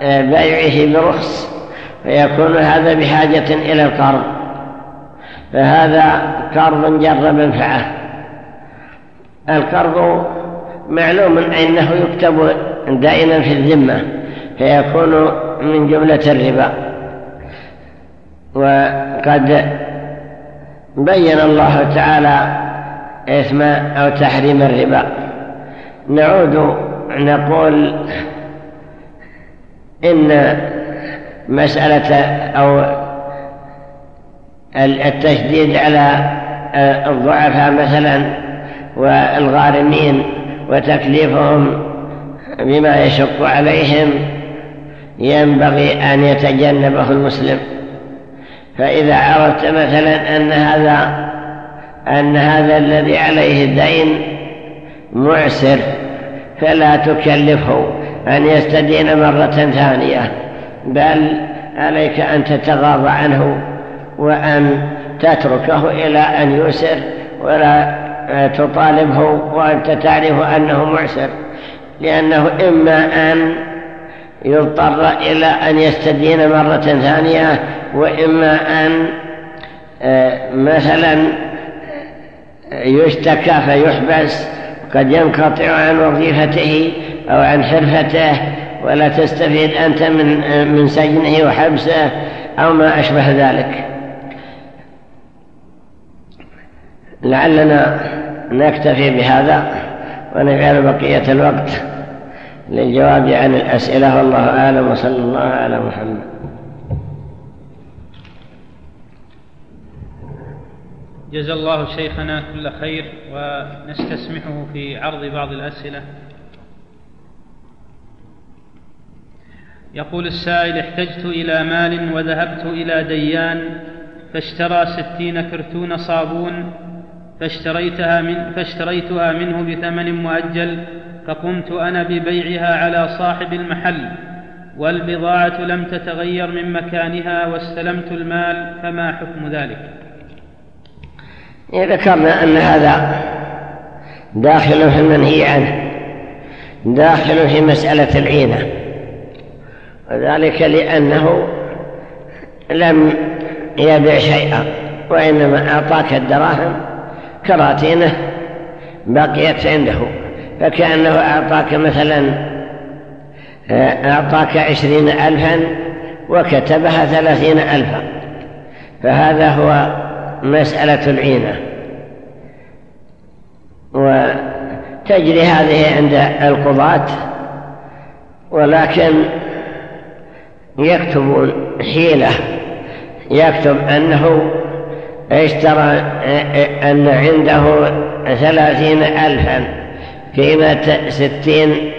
Speaker 3: آه، بيعه برخص فيكون هذا بحاجة إلى القرض فهذا قرض جر منفعة. القرض معلوم أنه يكتب دائما في الذمة فيكون من جملة الربا. وقد بين الله تعالى إثم أو تحريم الربا. نعود نقول إن مسألة أو التشديد على الضعفاء مثلا والغارمين وتكليفهم بما يشق عليهم ينبغي أن يتجنبه المسلم. فإذا عرفت مثلا أن هذا أن هذا الذي عليه الدين معسر فلا تكلفه أن يستدين مرة ثانية بل عليك أن تتغاضى عنه وأن تتركه إلى أن يسر ولا تطالبه وأنت تعرف أنه معسر لأنه إما أن يضطر إلى أن يستدين مرة ثانية وإما أن آه، مثلا يشتكى فيحبس قد ينقطع عن وظيفته أو عن حرفته ولا تستفيد أنت من من سجنه وحبسه أو ما أشبه ذلك. لعلنا نكتفي بهذا ونجعل بقية الوقت. للجواب عن الأسئلة. والله أعلم. وصلى الله على محمد.
Speaker 4: جزا الله شيخنا كل خير ونستسمحه في عرض بعض الأسئلة. يقول السائل احتجت إلى مال وذهبت إلى ديان فاشترى ستين كرتون صابون فاشتريتها, من فاشتريتها منه بثمن مؤجل فقمت أنا ببيعها على صاحب المحل والبضاعة لم تتغير من مكانها واستلمت المال فما حكم ذلك؟
Speaker 3: ذكرنا أن هذا داخل في المنهي عنه داخل في مسألة العينة وذلك لأنه لم يبع شيئا وإنما أعطاك الدراهم كراتينه بقيت عنده. فكأنه أعطاك مثلا أعطاك عشرين ألفا وكتبها ثلاثين ألفا. فهذا هو مسألة العينة. وتجري هذه عند القضاة ولكن يكتبون حيلة يكتب أنه اشترى أن عنده ثلاثين ألفا. قيمة ستين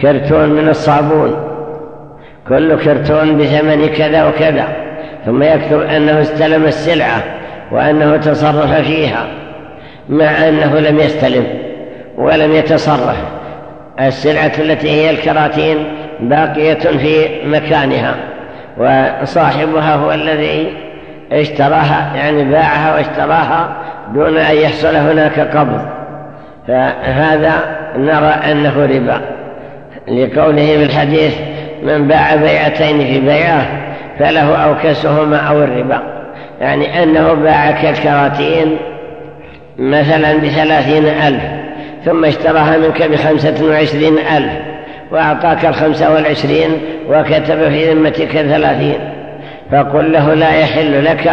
Speaker 3: كرتون من الصابون. كل كرتون بثمن كذا وكذا. ثم يكتب أنه استلم السلعة وأنه تصرف فيها مع أنه لم يستلم ولم يتصرف. السلعة التي هي الكراتين باقية في مكانها وصاحبها هو الذي اشتراها يعني باعها واشتراها دون أن يحصل هناك قبض. فهذا نرى أنه ربا لقوله في الحديث من باع بيعتين في بيعه فله أوكسهما أو الربا. يعني أنه باع كالكراتين مثلا بثلاثين ألف ثم اشتراها منك بخمسة وعشرين ألف وأعطاك الخمسة والعشرين وكتب في ذمتك ثلاثين. فقل له لا يحل لك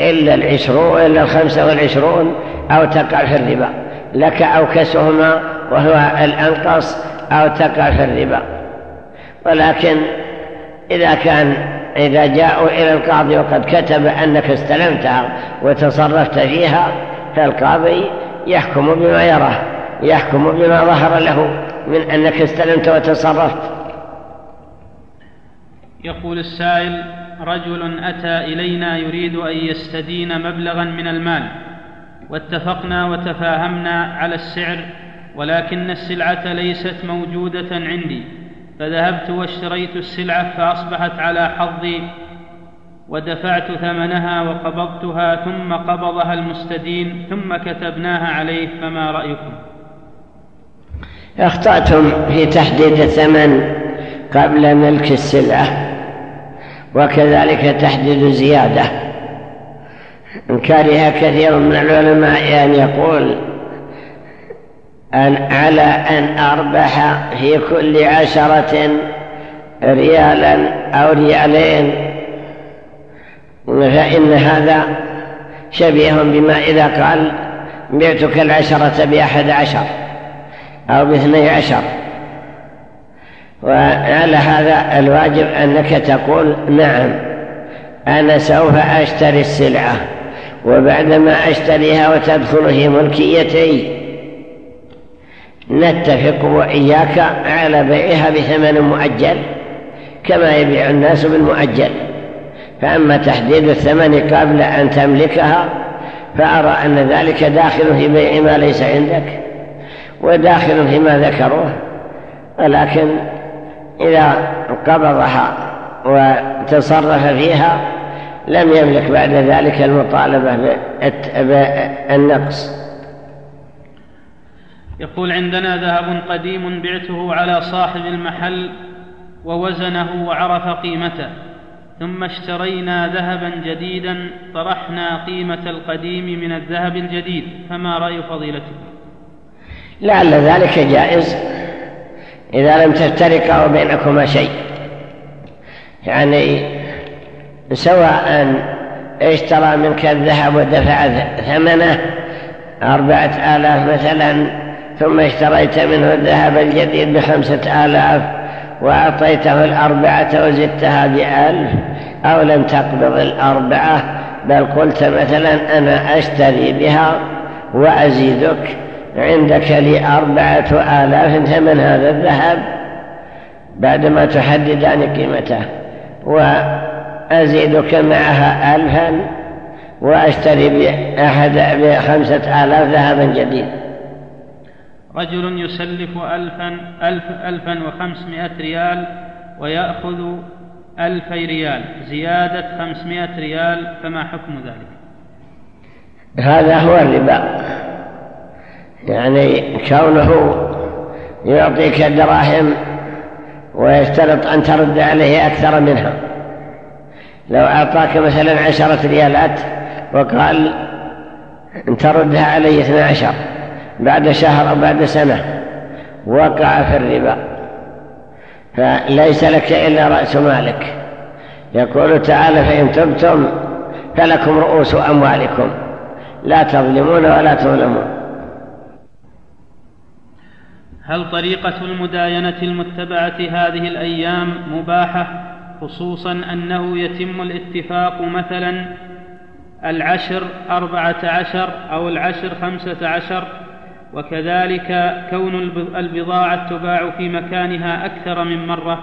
Speaker 3: إلا العشرون إلا الخمسة والعشرون أو تقع في الربا. لك أوكسهما وهو الأنقص أو تقع في الربا. ولكن إذا كان إذا جاءوا إلى القاضي وقد كتب أنك استلمتها وتصرفت فيها فالقاضي يحكم بما يراه يحكم بما ظهر له من أنك استلمت وتصرفت.
Speaker 4: يقول السائل رجل أتى إلينا يريد أن يستدين مبلغا من المال. واتفقنا وتفاهمنا على السعر ولكن السلعة ليست موجودة عندي. فذهبت واشتريت السلعة فأصبحت على حظي ودفعت ثمنها وقبضتها ثم قبضها المستدين ثم كتبناها عليه فما رأيكم؟
Speaker 3: أخطأتم في تحديد الثمن قبل ملك السلعة وكذلك تحديد الزيادة كره كثير من العلماء أن يقول أن على أن أربح في كل عشرة ريالا أو ريالين فإن هذا شبيه بما إذا قال بعتك العشرة بأحد عشر أو باثني عشر. وعلى هذا الواجب أنك تقول نعم أنا سوف أشتري السلعة. وبعدما أشتريها وتدخل في ملكيتي نتفق وإياك على بيعها بثمن مؤجل كما يبيع الناس بالمؤجل. فأما تحديد الثمن قبل أن تملكها فأرى أن ذلك داخل في بيع ما ليس عندك وداخل فيما ذكروه. ولكن إذا قبضها وتصرف فيها لم يملك بعد ذلك المطالبة بالنقص
Speaker 4: يقول عندنا ذهب قديم بعته على صاحب المحل ووزنه وعرف قيمته. ثم اشترينا ذهبا جديدا طرحنا قيمة القديم من الذهب الجديد. فما رأي فضيلتكم
Speaker 3: لعل ذلك جائز إذا لم تفترقا بينكما شيء. يعني سواء اشترى منك الذهب ودفع ثمنه أربعة آلاف مثلا ثم اشتريت منه الذهب الجديد بخمسة آلاف وأعطيته الأربعة وزدتها بألف أو لم تقبض الأربعة بل قلت مثلا أنا أشتري بها وأزيدك عندك لي أربعة آلاف ثمن هذا الذهب بعدما تحددان قيمته. وأزيدك معها ألفا وأشتري بأحد بخمسة آلاف ذهبا جديد
Speaker 4: رجل يسلف ألفا, ألف ألفا وخمسمائة ريال ويأخذ ألفي ريال. زيادة خمسمائة ريال فما حكم ذلك؟
Speaker 3: هذا هو الربا. يعني كونه يعطيك دراهم ويشترط أن ترد عليه أكثر منها. لو أعطاك مثلا عشرة ريالات وقال تردها علي اثنى عشر بعد شهر أو بعد سنة وقع في الربا. فليس لك إلا رأس مالك. يقول تعالى فإن تبتم فلكم رؤوس أموالكم. لا تظلمون ولا تظلمون.
Speaker 4: هل طريقة المداينة المتبعة هذه الأيام مباحة؟ خصوصا أنه يتم الاتفاق مثلا العشر أربعة عشر أو العشر خمسة عشر وكذلك كون البضاعة تباع في مكانها أكثر من مرة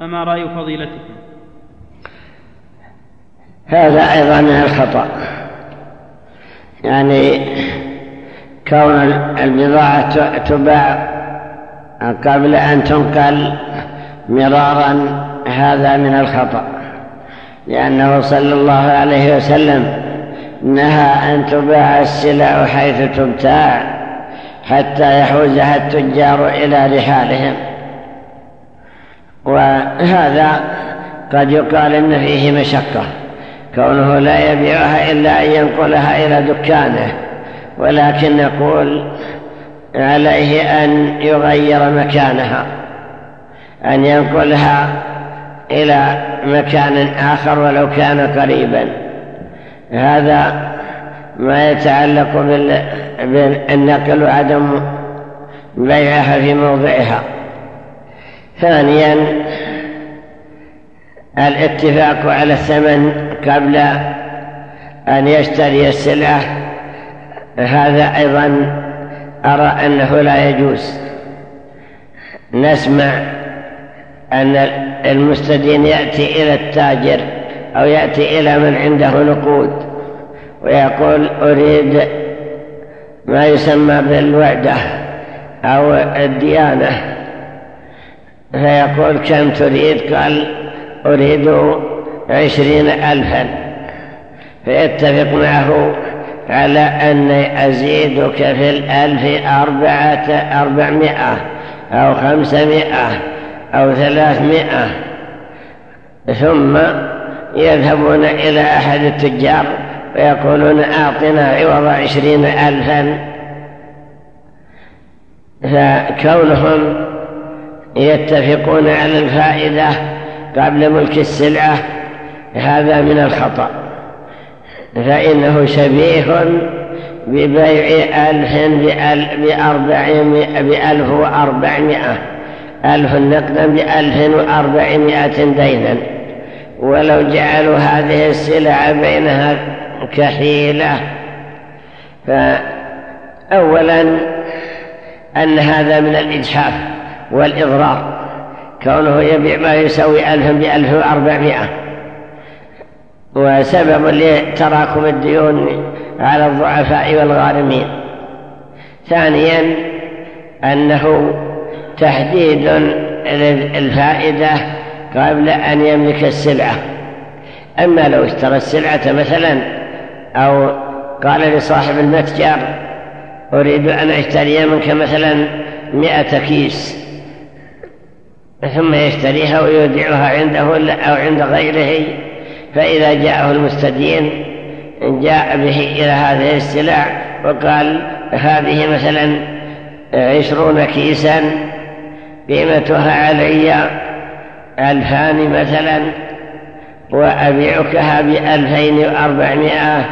Speaker 4: فما رأي فضيلتكم؟
Speaker 3: هذا أيضا من الخطأ. يعني كون البضاعة تباع قبل أن تنقل مرارا هذا من الخطأ لأنه صلى الله عليه وسلم نهى أن تباع السلع حيث تبتاع حتى يحوزها التجار إلى رحالهم. وهذا قد يقال إن فيه مشقة كونه لا يبيعها إلا أن ينقلها إلى دكانه ولكن نقول عليه أن يغير مكانها أن ينقلها إلى مكان آخر ولو كان قريبا. هذا ما يتعلق بالنقل وعدم بيعها في موضعها. ثانيا الاتفاق على الثمن قبل أن يشتري السلعة. هذا أيضا أرى أنه لا يجوز. نسمع أن المستدين يأتي إلى التاجر أو يأتي إلى من عنده نقود ويقول أريد ما يسمى بالوعدة أو الديانة. فيقول كم تريد؟ قال أريد عشرين ألفا. فيتفق معه على أن أزيدك في الألف أربعة أربعمائة أو خمسمائة. أو ثلاثمائة. ثم يذهبون إلى أحد التجار ويقولون أعطنا عوض عشرين ألفا. فكونهم يتفقون على الفائدة قبل ملك السلعة هذا من الخطأ. فإنه شبيه ببيع ألف بأربعمائة بألف وأربعمائة. ألف نقدا بألف وأربعمائة دينا. ولو جعلوا هذه السلع بينها كحيلة. فأولا أن هذا من الإجحاف والإضرار. كونه يبيع ما يسوي ألف بألف وأربعمائة. وسبب لتراكم الديون على الضعفاء والغارمين. ثانيا أنه تحديد الفائدة قبل أن يملك السلعة. أما لو اشترى السلعة مثلا أو قال لصاحب المتجر أريد أن أشتري منك مثلا مئة كيس ثم يشتريها ويودعها عنده أو عند غيره فإذا جاءه المستدين جاء به إلى هذه السلع وقال هذه مثلا عشرون كيسا قيمتها علي ألفان مثلا وأبيعكها بألفين وأربعمائة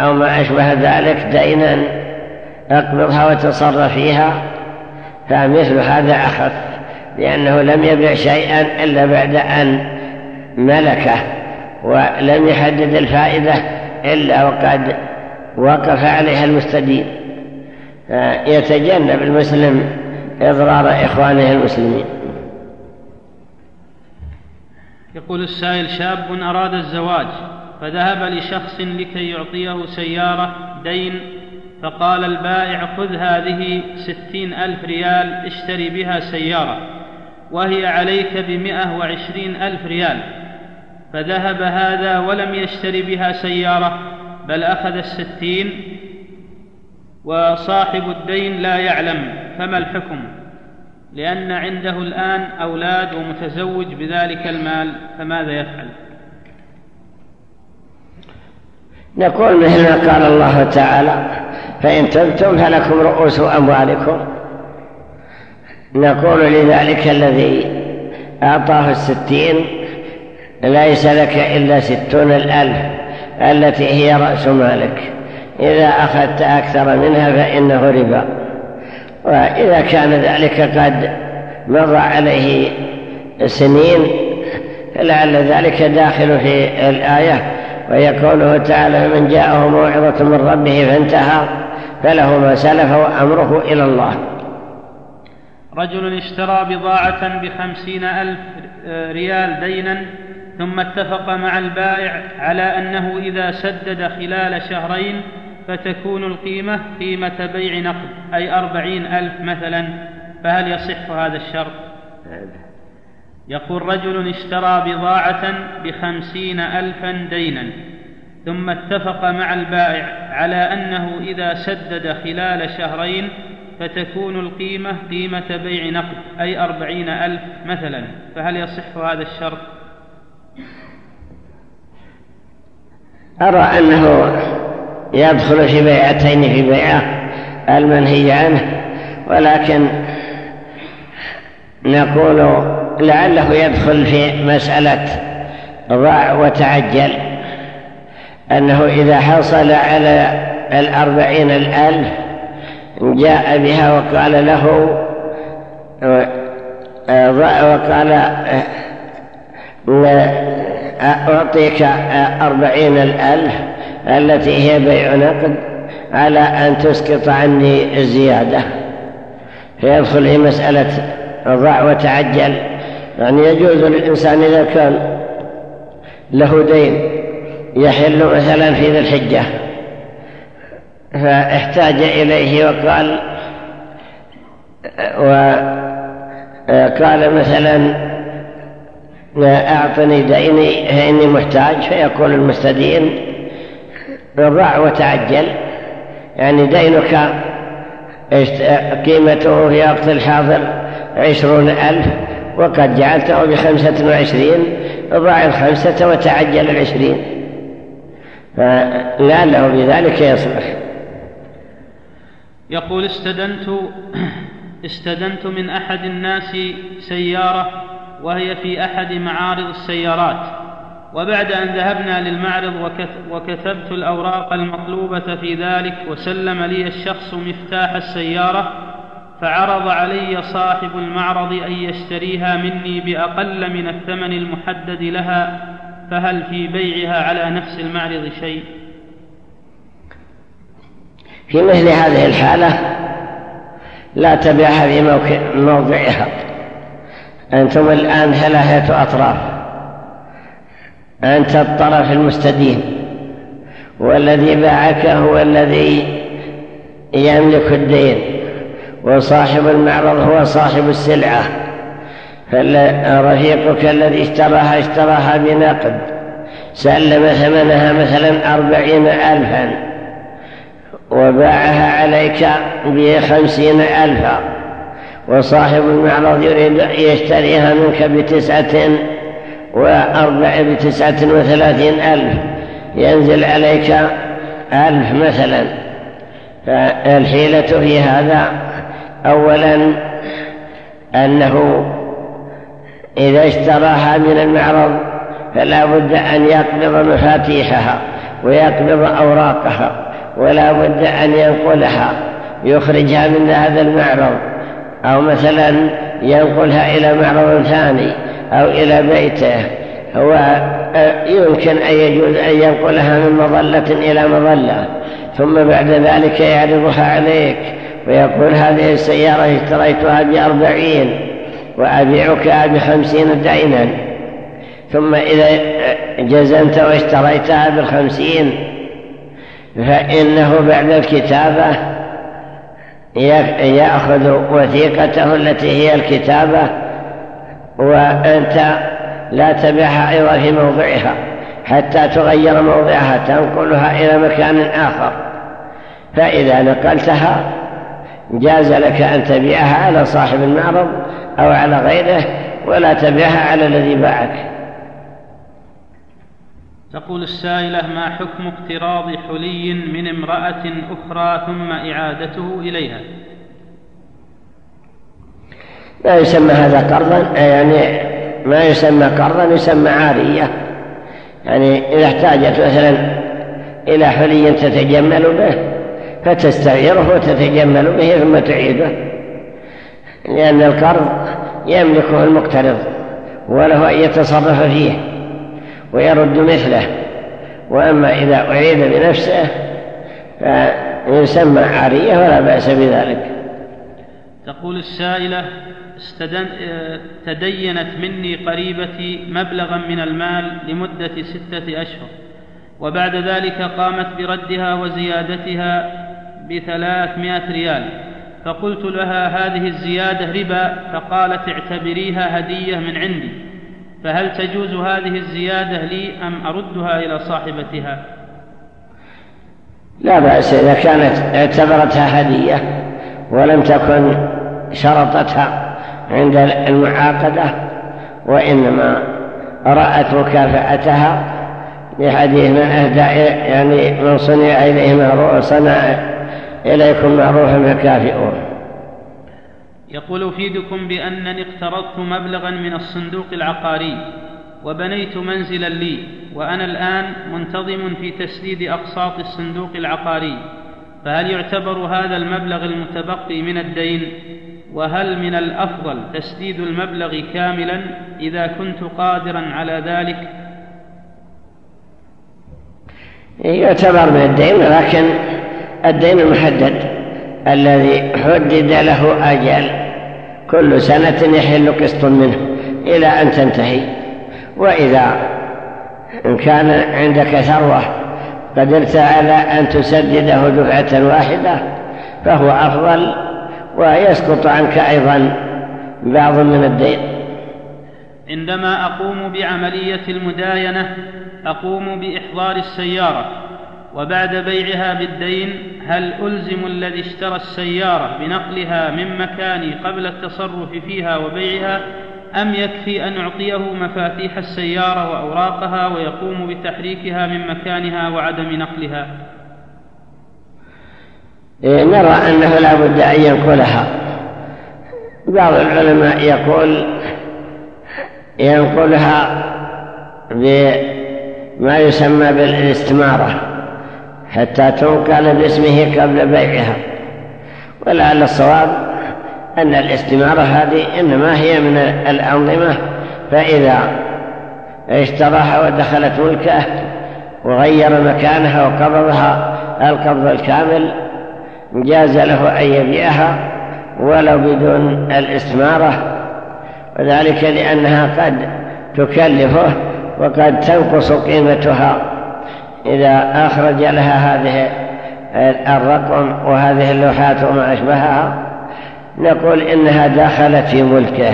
Speaker 3: أو ما أشبه ذلك دينا أقبضها وتصرف فيها فمثل هذا أخف لأنه لم يبيع شيئا إلا بعد أن ملكه ولم يحدد الفائدة إلا وقد وقف عليها المستدين. يتجنب المسلم إضرار إخوانه المسلمين.
Speaker 4: يقول السائل شاب أراد الزواج فذهب لشخص لكي يعطيه سيارة دين فقال البائع خذ هذه ستين ألف ريال اشتري بها سيارة وهي عليك بمئة وعشرين ألف ريال. فذهب هذا ولم يشتري بها سيارة بل أخذ الستين وصاحب الدين لا يعلم. فما الحكم؟ لأن عنده الآن أولاد ومتزوج بذلك المال فماذا يفعل؟
Speaker 3: نقول مثل ما قال الله تعالى فإن تبتم فلكم رؤوس أموالكم. نقول لذلك الذي أعطاه الستين ليس لك إلا ستون الألف التي هي رأس مالك. إذا أخذت أكثر منها فإنه ربا. وإذا كان ذلك قد مضى عليه سنين فلعل ذلك داخل في الآية وهي قوله تعالى من جاءه موعظة من ربه فانتهى فله ما سلف وأمره إلى الله.
Speaker 4: رجل اشترى بضاعة بخمسين ألف ريال دينا ثم اتفق مع البائع على أنه إذا سدد خلال شهرين فتكون القيمة قيمة بيع نقد أي أربعين ألف مثلا فهل يصح هذا الشرط؟ يقول رجل اشترى بضاعة بخمسين ألفا دينا ثم اتفق مع البائع على أنه إذا سدد خلال شهرين فتكون القيمة قيمة بيع نقد أي أربعين ألف مثلا فهل يصح هذا الشرط؟
Speaker 3: أرى أنه يدخل في بيعتين في بيعة المنهي عنه. ولكن نقول لعله يدخل في مسألة ضع وتعجل أنه إذا حصل على الأربعين الألف جاء بها وقال له وقال أعطيك أربعين الألف. التي هي بيع نقد على أن تسقط عني الزيادة. فيدخل في مسألة ضع وتعجل. يعني يجوز للإنسان إذا كان له دين يحل مثلا في ذي الحجة. فاحتاج إليه وقال وقال مثلا أعطني ديني فإني محتاج فيقول المستدين ضع وتعجل. يعني دينك قيمته في وقت الحاضر عشرون ألف وقد جعلته بخمسة وعشرين ضع الخمسة وتعجل العشرين. فلعله بذلك يصلح.
Speaker 4: يقول استدنت استدنت من أحد الناس سيارة وهي في أحد معارض السيارات. وبعد أن ذهبنا للمعرض وكتبت الأوراق المطلوبة في ذلك وسلم لي الشخص مفتاح السيارة فعرض علي صاحب المعرض أن يشتريها مني بأقل من الثمن المحدد لها فهل في بيعها على نفس المعرض شيء؟
Speaker 3: في مثل هذه الحالة لا تبيعها في موضعها أنتم الآن ثلاثة أطراف. أنت الطرف المستدين والذي باعك هو الذي يملك الدين وصاحب المعرض هو صاحب السلعة فرفيقك الذي اشتراها اشتراها بنقد سلم ثمنها مثلا أربعين ألفا وباعها عليك بخمسين ألفا وصاحب المعرض يريد يشتريها منك بتسعة وأربع بتسعة وثلاثين ألف ينزل عليك ألف مثلا. فالحيلة في هذا أولا أنه إذا اشتراها من المعرض فلا بد أن يقبض مفاتيحها ويقبض أوراقها ولا بد أن ينقلها يخرجها من هذا المعرض أو مثلا ينقلها إلى معرض ثاني. أو إلى بيته. هو آه، يمكن أن يجوز أن ينقلها من مظلة إلى مظلة ثم بعد ذلك يعرضها عليك ويقول هذه السيارة اشتريتها بأربعين وأبيعك بخمسين دينا. ثم إذا جزمت واشتريتها بالخمسين فإنه بعد الكتابة يأخذ وثيقته التي هي الكتابة وأنت لا تبيعها أيضا في موضعها حتى تغير موضعها تنقلها إلى مكان آخر. فإذا نقلتها جاز لك أن تبيعها على صاحب المعرض أو على غيره ولا تبيعها على الذي باعك.
Speaker 4: تقول السائلة ما حكم اقتراض حلي من امرأة أخرى ثم إعادته إليها؟
Speaker 3: ما يسمى هذا قرضا يعني ما يسمى قرضا يسمى عارية. يعني إذا احتاجت مثلا إلى حلي تتجمل به فتستعيره وتتجمل به ثم تعيده. لأن القرض يملكه المقترض وله أن يتصرف فيه ويرد مثله. وأما إذا أعيد بنفسه فيسمى عارية ولا بأس بذلك.
Speaker 4: تقول السائلة تدينت مني قريبتي مبلغا من المال لمدة ستة أشهر. وبعد ذلك قامت بردها وزيادتها بثلاثمائة ريال. فقلت لها هذه الزيادة ربا فقالت اعتبريها هدية من عندي. فهل تجوز هذه الزيادة لي أم أردها إلى صاحبتها؟
Speaker 3: لا بأس إذا كانت اعتبرتها هدية ولم تكن شرطتها. عند المعاقدة وإنما رأت مكافأتها لحديث من أهدى يعني من صنع إليه معروف صنع إليكم معروفا فكافئون
Speaker 4: يقول أفيدكم بأنني اقترضت مبلغا من الصندوق العقاري وبنيت منزلا لي وأنا الآن منتظم في تسديد أقساط الصندوق العقاري فهل يعتبر هذا المبلغ المتبقي من الدين؟ وهل من الأفضل تسديد المبلغ كاملا إذا كنت قادرا على ذلك؟
Speaker 3: يعتبر من الدين لكن الدين المحدد الذي حدد له أجل كل سنة يحل قسط منه إلى أن تنتهي. وإذا كان عندك ثروة قدرت على أن تسدده دفعة واحدة فهو أفضل ويسقط عنك أيضا بعض من الدين.
Speaker 4: عندما أقوم بعملية المداينة أقوم بإحضار السيارة وبعد بيعها بالدين هل ألزم الذي اشترى السيارة بنقلها من مكاني قبل التصرف فيها وبيعها أم يكفي أن أعطيه مفاتيح السيارة وأوراقها ويقوم بتحريكها من مكانها وعدم نقلها؟
Speaker 3: نرى أنه لا بد أن ينقلها. بعض العلماء يقول ينقلها بما يسمى بالاستمارة حتى تنقل باسمه قبل بيعها. ولعل الصواب أن الاستمارة هذه إنما هي من الأنظمة فإذا اشتراها ودخلت ملكه وغير مكانها وقبضها القبض الكامل جاز له أن يبيعها ولو بدون الاستمارة وذلك لأنها قد تكلفه وقد تنقص قيمتها. إذا أخرج لها هذه الرقم وهذه اللوحات وما أشبهها نقول إنها دخلت في ملكه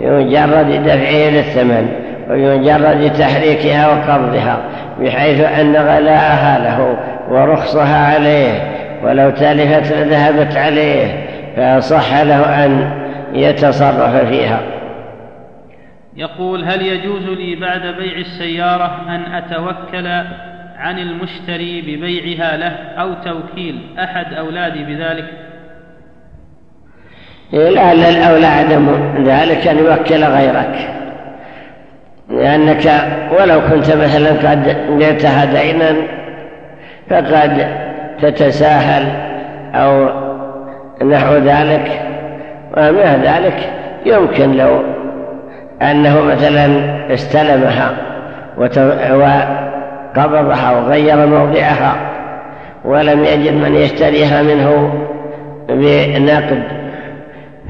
Speaker 3: بمجرد دفعه للثمن وبمجرد تحريكها وقبضها بحيث أن غلاءها له ورخصها عليه ولو تلفت لذهبت عليه فصح له أن يتصرف فيها.
Speaker 4: يقول هل يجوز لي بعد بيع السيارة أن أتوكل عن المشتري ببيعها له أو توكيل أحد أولادي بذلك؟
Speaker 3: لعل الأولى عدم ذلك أن يوكل غيرك. لأنك ولو كنت مثلا قد جئتها دينا فقد تتساهل أو نحو ذلك ومع ذلك يمكن لو أنه مثلا استلمها وقبضها وغير موضعها ولم يجد من يشتريها منه بنقد.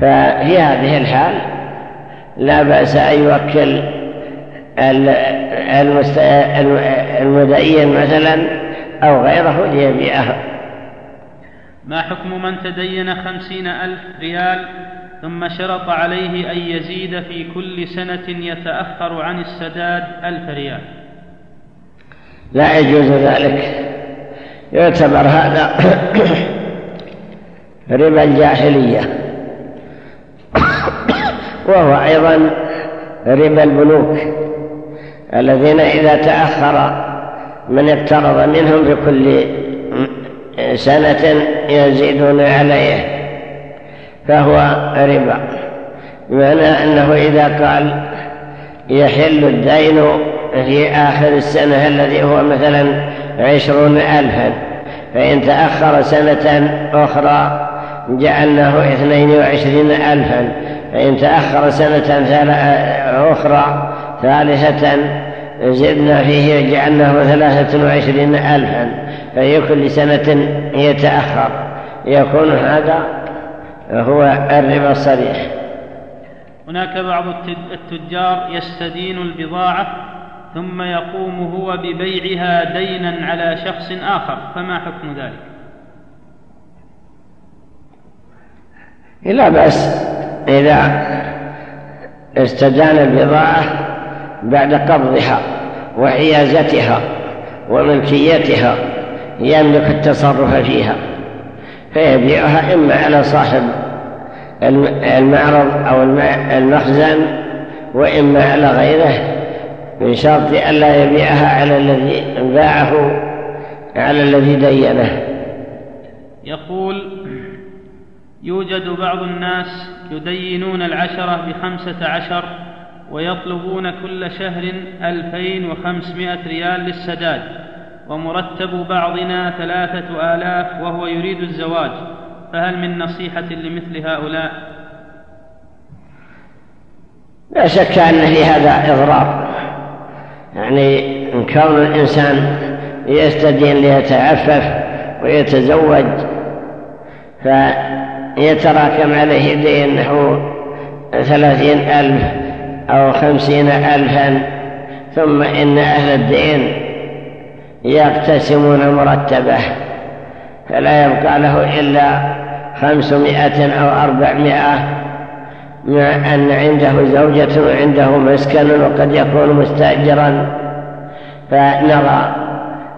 Speaker 3: ففي هذه الحال لا بأس أن يوكل المدين مثلا أو غيره ليبيعها
Speaker 4: ما حكم من تدين خمسين ألف ريال ثم شرط عليه أن يزيد في كل سنة يتأخر عن السداد ألف ريال؟
Speaker 3: لا يجوز ذلك. يعتبر هذا ربا الجاهلية. وهو أيضا ربا البنوك. الذين إذا تأخر من اقترض منهم بكل سنة يزيدون عليه فهو ربا. بمعنى أنه إذا قال يحل الدين في آخر السنة الذي هو مثلا عشرون ألفا فإن تأخر سنة أخرى جعلناه اثنين وعشرين ألفا فإن تأخر سنة أخرى ثالثة زدنا فيه وجعلناه ثلاثة وعشرين ألفا فهي كل سنة يتأخر. يكون هذا هو الربا الصريح.
Speaker 4: هناك بعض التجار يستدين البضاعة ثم يقوم هو ببيعها دينا على شخص آخر. فما حكم ذلك؟
Speaker 3: لا بأس. إذا استدان البضاعة بعد قبضها وحيازتها وملكيتها يملك التصرف فيها فيبيعها إما على صاحب المعرض أو المخزن وإما على غيره من شرط ألا يبيعها على الذي باعه على الذي دينه.
Speaker 4: يقول يوجد بعض الناس يدينون العشرة بخمسة عشر ويطلبون كل شهر ألفين وخمسمائة ريال للسداد ومرتب بعضنا ثلاثة آلاف وهو يريد الزواج فهل من نصيحة لمثل هؤلاء؟
Speaker 3: لا شك أن في هذا إضرار. يعني إن كون الإنسان يستدين ليتعفف ويتزوج فيتراكم عليه دين نحو ثلاثين ألف أو خمسين ألفا ثم إن أهل الدين يقتسمون مرتبه فلا يبقى له إلا خمسمائة أو أربعمائة مع أن عنده زوجة وعنده مسكن وقد يكون مستأجرا. فنرى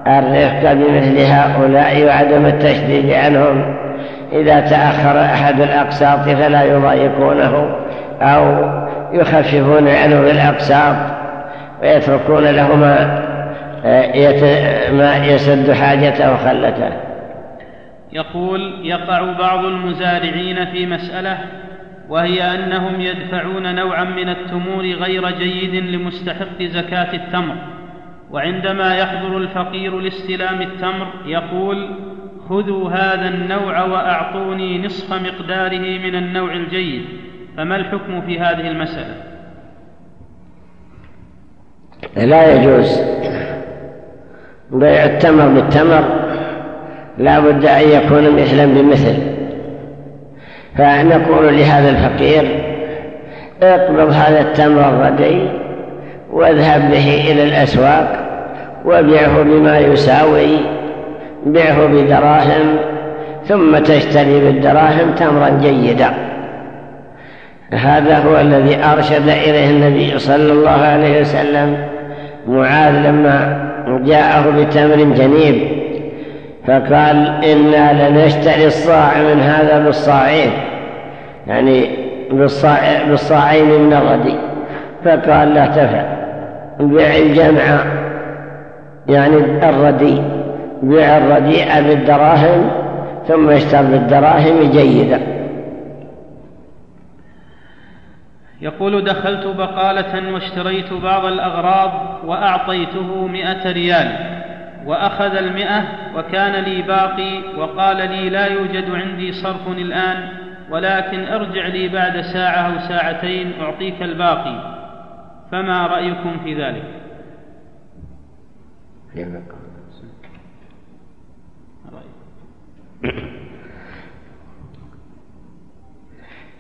Speaker 3: الرفق بمثل هؤلاء وعدم التشديد عنهم. إذا تأخر أحد الأقساط فلا يضايقونه أو يخففون عنه بالأقساط ويتركون له ما, ما يسد حاجته وخلته.
Speaker 4: يقول يقع بعض المزارعين في مسألة وهي أنهم يدفعون نوعا من التمور غير جيد لمستحق زكاة التمر. وعندما يحضر الفقير لاستلام التمر يقول خذوا هذا النوع وأعطوني نصف مقداره من النوع الجيد. فما الحكم في هذه المسألة؟
Speaker 3: لا يجوز. بيع التمر بالتمر لا بد أن يكون مثلا بمثل. فنقول لهذا الفقير اقبض هذا التمر الردي واذهب به إلى الأسواق وبيعه بما يساوي بيعه بدراهم ثم تشتري بالدراهم تمرا جيدا. هذا هو الذي أرشد إليه النبي صلى الله عليه وسلم. معاذ لما جاءه بتمر جنيب فقال إنا لنشتري الصاع من هذا بالصاعين. يعني بالصاع بالصاعين من الردي فقال لا تفعل بيع الجمع يعني الردي بيع الرديء بالدراهم ثم اشتر بالدراهم جيدا.
Speaker 4: يقول دخلت بقالة واشتريت بعض الأغراض وأعطيته مئة ريال وأخذ المئة وكان لي باقي وقال لي لا يوجد عندي صرف الآن ولكن ارجع لي بعد ساعة أو ساعتين أعطيك الباقي. فما رأيكم في ذلك؟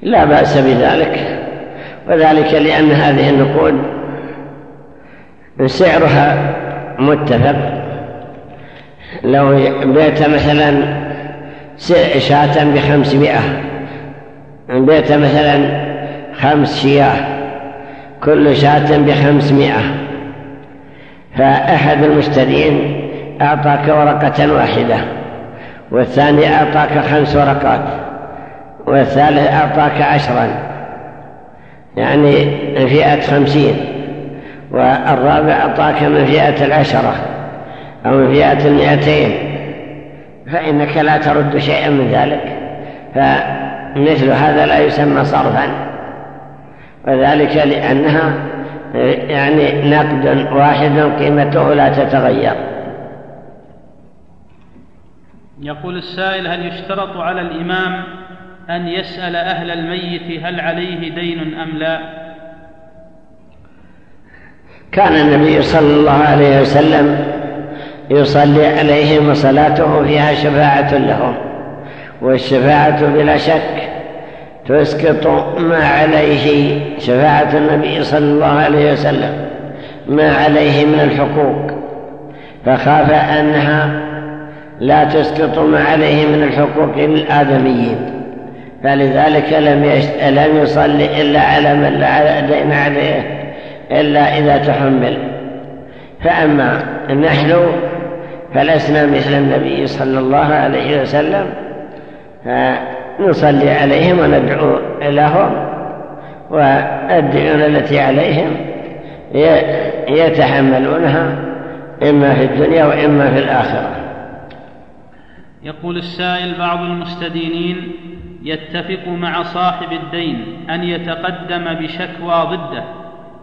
Speaker 3: لا بأس بذلك. وذلك لأن هذه النقود سعرها متفق. لو بيت مثلا شاة بخمسمائة بيت مثلا خمس شياه كل شاة بخمسمائة. فأحد المشترين أعطاك ورقة واحدة والثاني أعطاك خمس ورقات والثالث أعطاك عشرا. يعني فئة خمسين والرابع أعطاك من فئة العشرة أو من فئة المئتين فإنك لا ترد شيئا من ذلك فمثل هذا لا يسمى صرفا وذلك لأنها يعني نقد واحد قيمته لا تتغير.
Speaker 4: يقول السائل هل يشترط على الإمام أن يسأل أهل الميت هل عليه دين أم لا.
Speaker 3: كان النبي صلى الله عليه وسلم يصلي عليهم وصلاته فيها شفاعة لهم والشفاعة بلا شك تسقط ما عليه شفاعة النبي صلى الله عليه وسلم ما عليه من الحقوق. فخاف أنها لا تسقط ما عليه من الحقوق للآدميين فلذلك لم لم يصلي إلا على من لا دين عليه إلا إذا تحمل. فأما نحن فلسنا مثل النبي صلى الله عليه وسلم فنصلي عليهم وندعو لهم والديون التي عليهم يتحملونها إما في الدنيا وإما في الآخرة.
Speaker 4: يقول السائل بعض المستدينين يتفق مع صاحب الدين أن يتقدم بشكوى ضده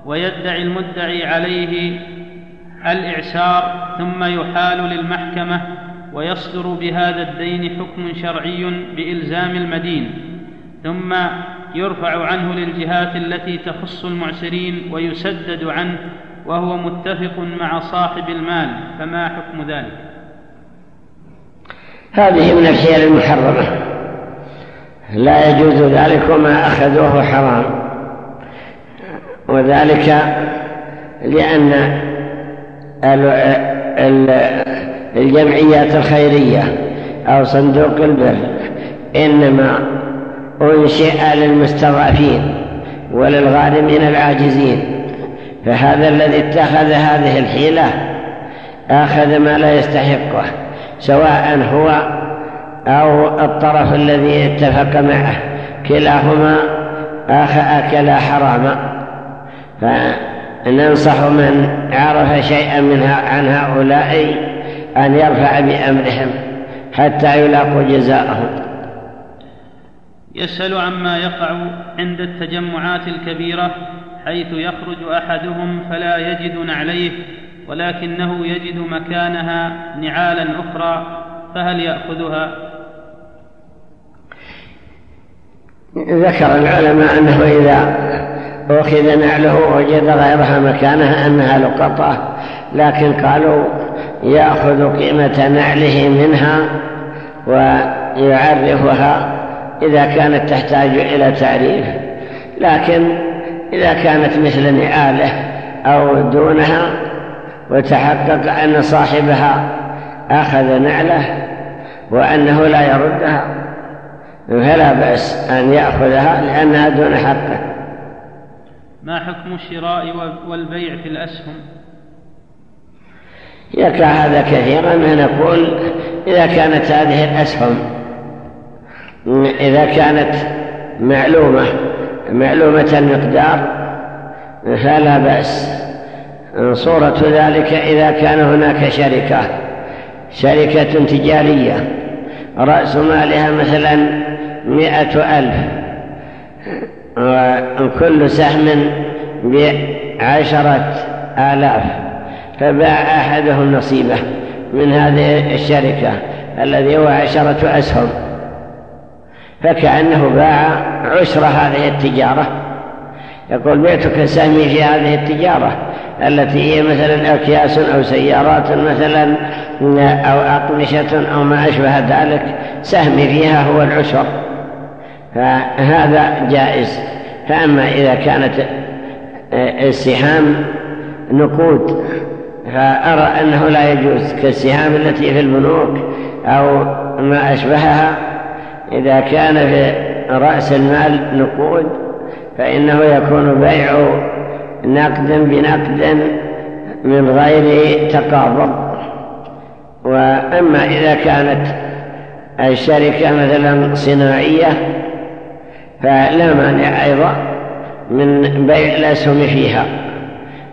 Speaker 4: ويدعي المدعي عليه الإعسار ثم يحال للمحكمة ويصدر بهذا الدين حكم شرعي بإلزام المدين ثم يرفع عنه للجهات التي تخص المعسرين ويسدد عنه وهو متفق مع صاحب المال فما حكم ذلك؟
Speaker 3: هذه من الحيل المحرمة. لا يجوز ذلك وما أخذوه حرام. وذلك لأن الجمعيات الخيرية أو صندوق البر إنما أنشئ للمستضعفين وللغارمين العاجزين. فهذا الذي اتخذ هذه الحيلة أخذ ما لا يستحقه سواء هو أو الطرف الذي اتفق معه كلاهما أكل حراما. فننصح من عرف شيئا منها عن هؤلاء أن يرفع بأمرهم حتى يلاقوا جزاءهم.
Speaker 4: يسأل عما يقع عند التجمعات الكبيرة حيث يخرج أحدهم فلا يجد نعليه ولكنه يجد مكانها نعالا أخرى فهل يأخذها؟
Speaker 3: ذكر العلماء أنه إذا أخذ نعله وجد غيرها مكانها أنها لقطة لكن قالوا يأخذ قيمة نعله منها ويعرفها إذا كانت تحتاج إلى تعريف. لكن إذا كانت مثل نعاله أو دونها وتحقق أن صاحبها أخذ نعله وأنه لا يردها فلا بأس أن يأخذها لأنها دون حقه.
Speaker 4: ما حكم الشراء والبيع في الأسهم؟
Speaker 3: يقع هذا كثيرا نقول إذا كانت هذه الأسهم إذا كانت معلومة معلومة المقدار فلا بأس. صورة ذلك إذا كان هناك شركة شركة تجارية رأس مالها مثلا مئة ألف. وكل سهم بعشرة آلاف. فباع أحدهم نصيبه من هذه الشركة الذي هو عشرة أسهم. فكأنه باع عشر هذه التجارة. يقول بيتك سهمي في هذه التجارة التي هي مثلا أكياس أو سيارات مثلا أو أقمشة أو ما أشبه ذلك. سهمي فيها هو العشر. فهذا جائز. فأما إذا كانت السهام نقود فأرى أنه لا يجوز كالسهام التي في البنوك أو ما أشبهها. إذا كان في رأس المال نقود فإنه يكون بيع نقد بنقد من غير تقابض. وأما إذا كانت الشركة مثلا صناعية فلا مانع أيضا من بيع الأسهم فيها.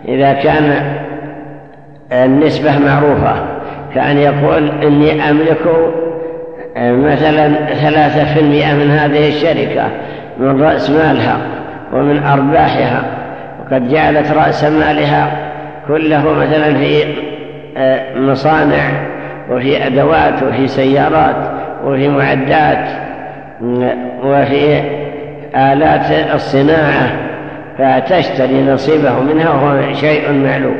Speaker 3: إذا كان النسبة معروفة كأن يقول إني أملك مثلا ثلاثة في المئة من هذه الشركة من رأس مالها ومن أرباحها وقد جعلت رأس مالها كله مثلا في آه، مصانع وفي أدوات وفي سيارات وفي معدات وفي آلات الصناعة فتشتري نصيبه منها وهو شيء معلوم.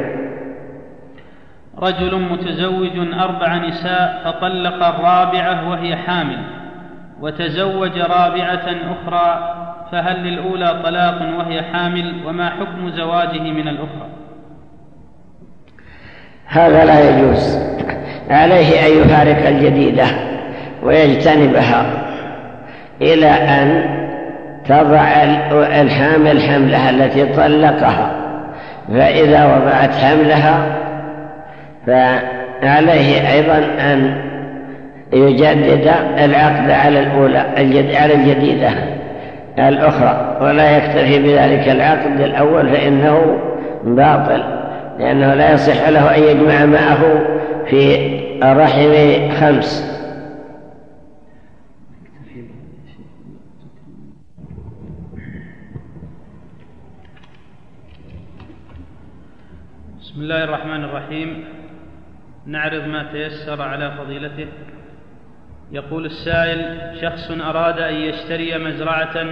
Speaker 4: رجل متزوج أربع نساء فطلق الرابعة وهي حامل وتزوج رابعة أخرى فهل للأولى طلاق وهي حامل؟ وما حكم زواجه من الأخرى؟
Speaker 3: هذا لا يجوز. عليه أن يفارق الجديدة ويجتنبها إلى أن تضع الحامل حملها التي طلقها. فإذا وضعت حملها فعليه أيضا أن يجدد العقد على الأولى على الجديدة الأخرى. ولا يكتفي بذلك العقد الأول فإنه باطل لأنه لا يصح له أن يجمع معه في رحم خمس.
Speaker 4: بسم الله الرحمن الرحيم. نعرض ما تيسر على فضيلته. يقول السائل شخص أراد أن يشتري مزرعة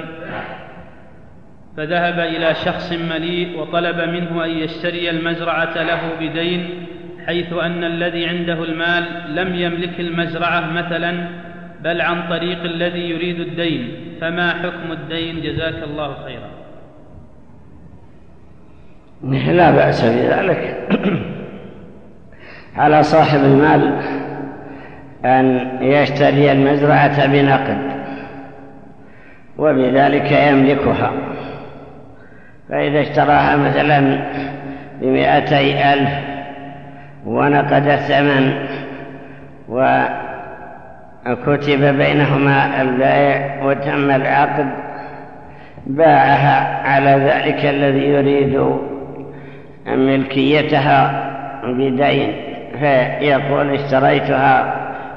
Speaker 4: فذهب إلى شخص مليء وطلب منه أن يشتري المزرعة له بدين حيث أن الذي عنده المال لم يملك المزرعة مثلا بل عن طريق الذي يريد الدين. فما حكم الدين؟ جزاك الله خيرا.
Speaker 3: لا بأس بذلك. على صاحب المال أن يشتري المزرعة بنقد وبذلك يملكها. فإذا اشتراها مثلا بمئتي ألف ونقد الثمن وكتب بينهما البيع وتم العقد باعها على ذلك الذي يريد ملكيتها بدين فيقول اشتريتها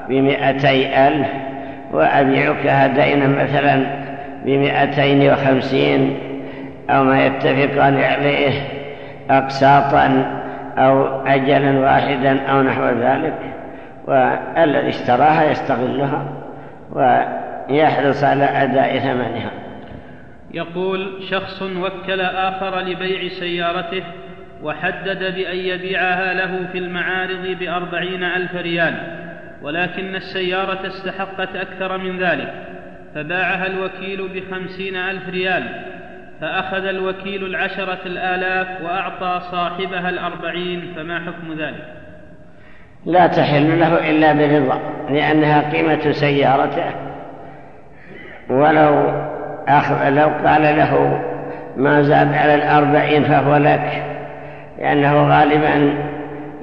Speaker 3: بمئتي ألف وأبيعك هدينا مثلا بمئتين وخمسين أو ما يتفقان عليه أقساطا أو أجلا واحدا أو نحو ذلك. والذي اشتراها يستغلها ويحرص على أداء ثمنها.
Speaker 4: يقول شخص وكل آخر لبيع سيارته وحدد بأن يبيعها له في المعارض بأربعين ألف ريال ولكن السيارة استحقت أكثر من ذلك فباعها الوكيل بخمسين ألف ريال فأخذ الوكيل العشرة الآلاف وأعطى صاحبها الأربعين فما حكم ذلك؟
Speaker 3: لا تحل له إلا برضا لأنها قيمة سيارته ولو أخذ لو قال له ما زاد على الأربعين فهو لك. لأنه غالبا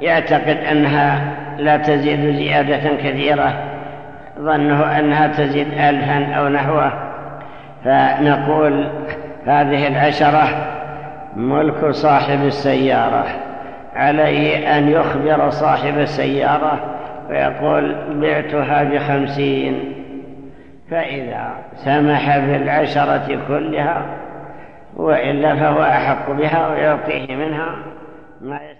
Speaker 3: يعتقد أنها لا تزيد زيادة كثيرة ظنه أنها تزيد ألفا أو نحوه. فنقول هذه العشرة ملك صاحب السيارة. عليه أن يخبر صاحب السيارة ويقول بعتها بخمسين. فإذا سمح بالعشرة كلها وإلا فهو أحق بها ويعطيه منها. Mm. maestro.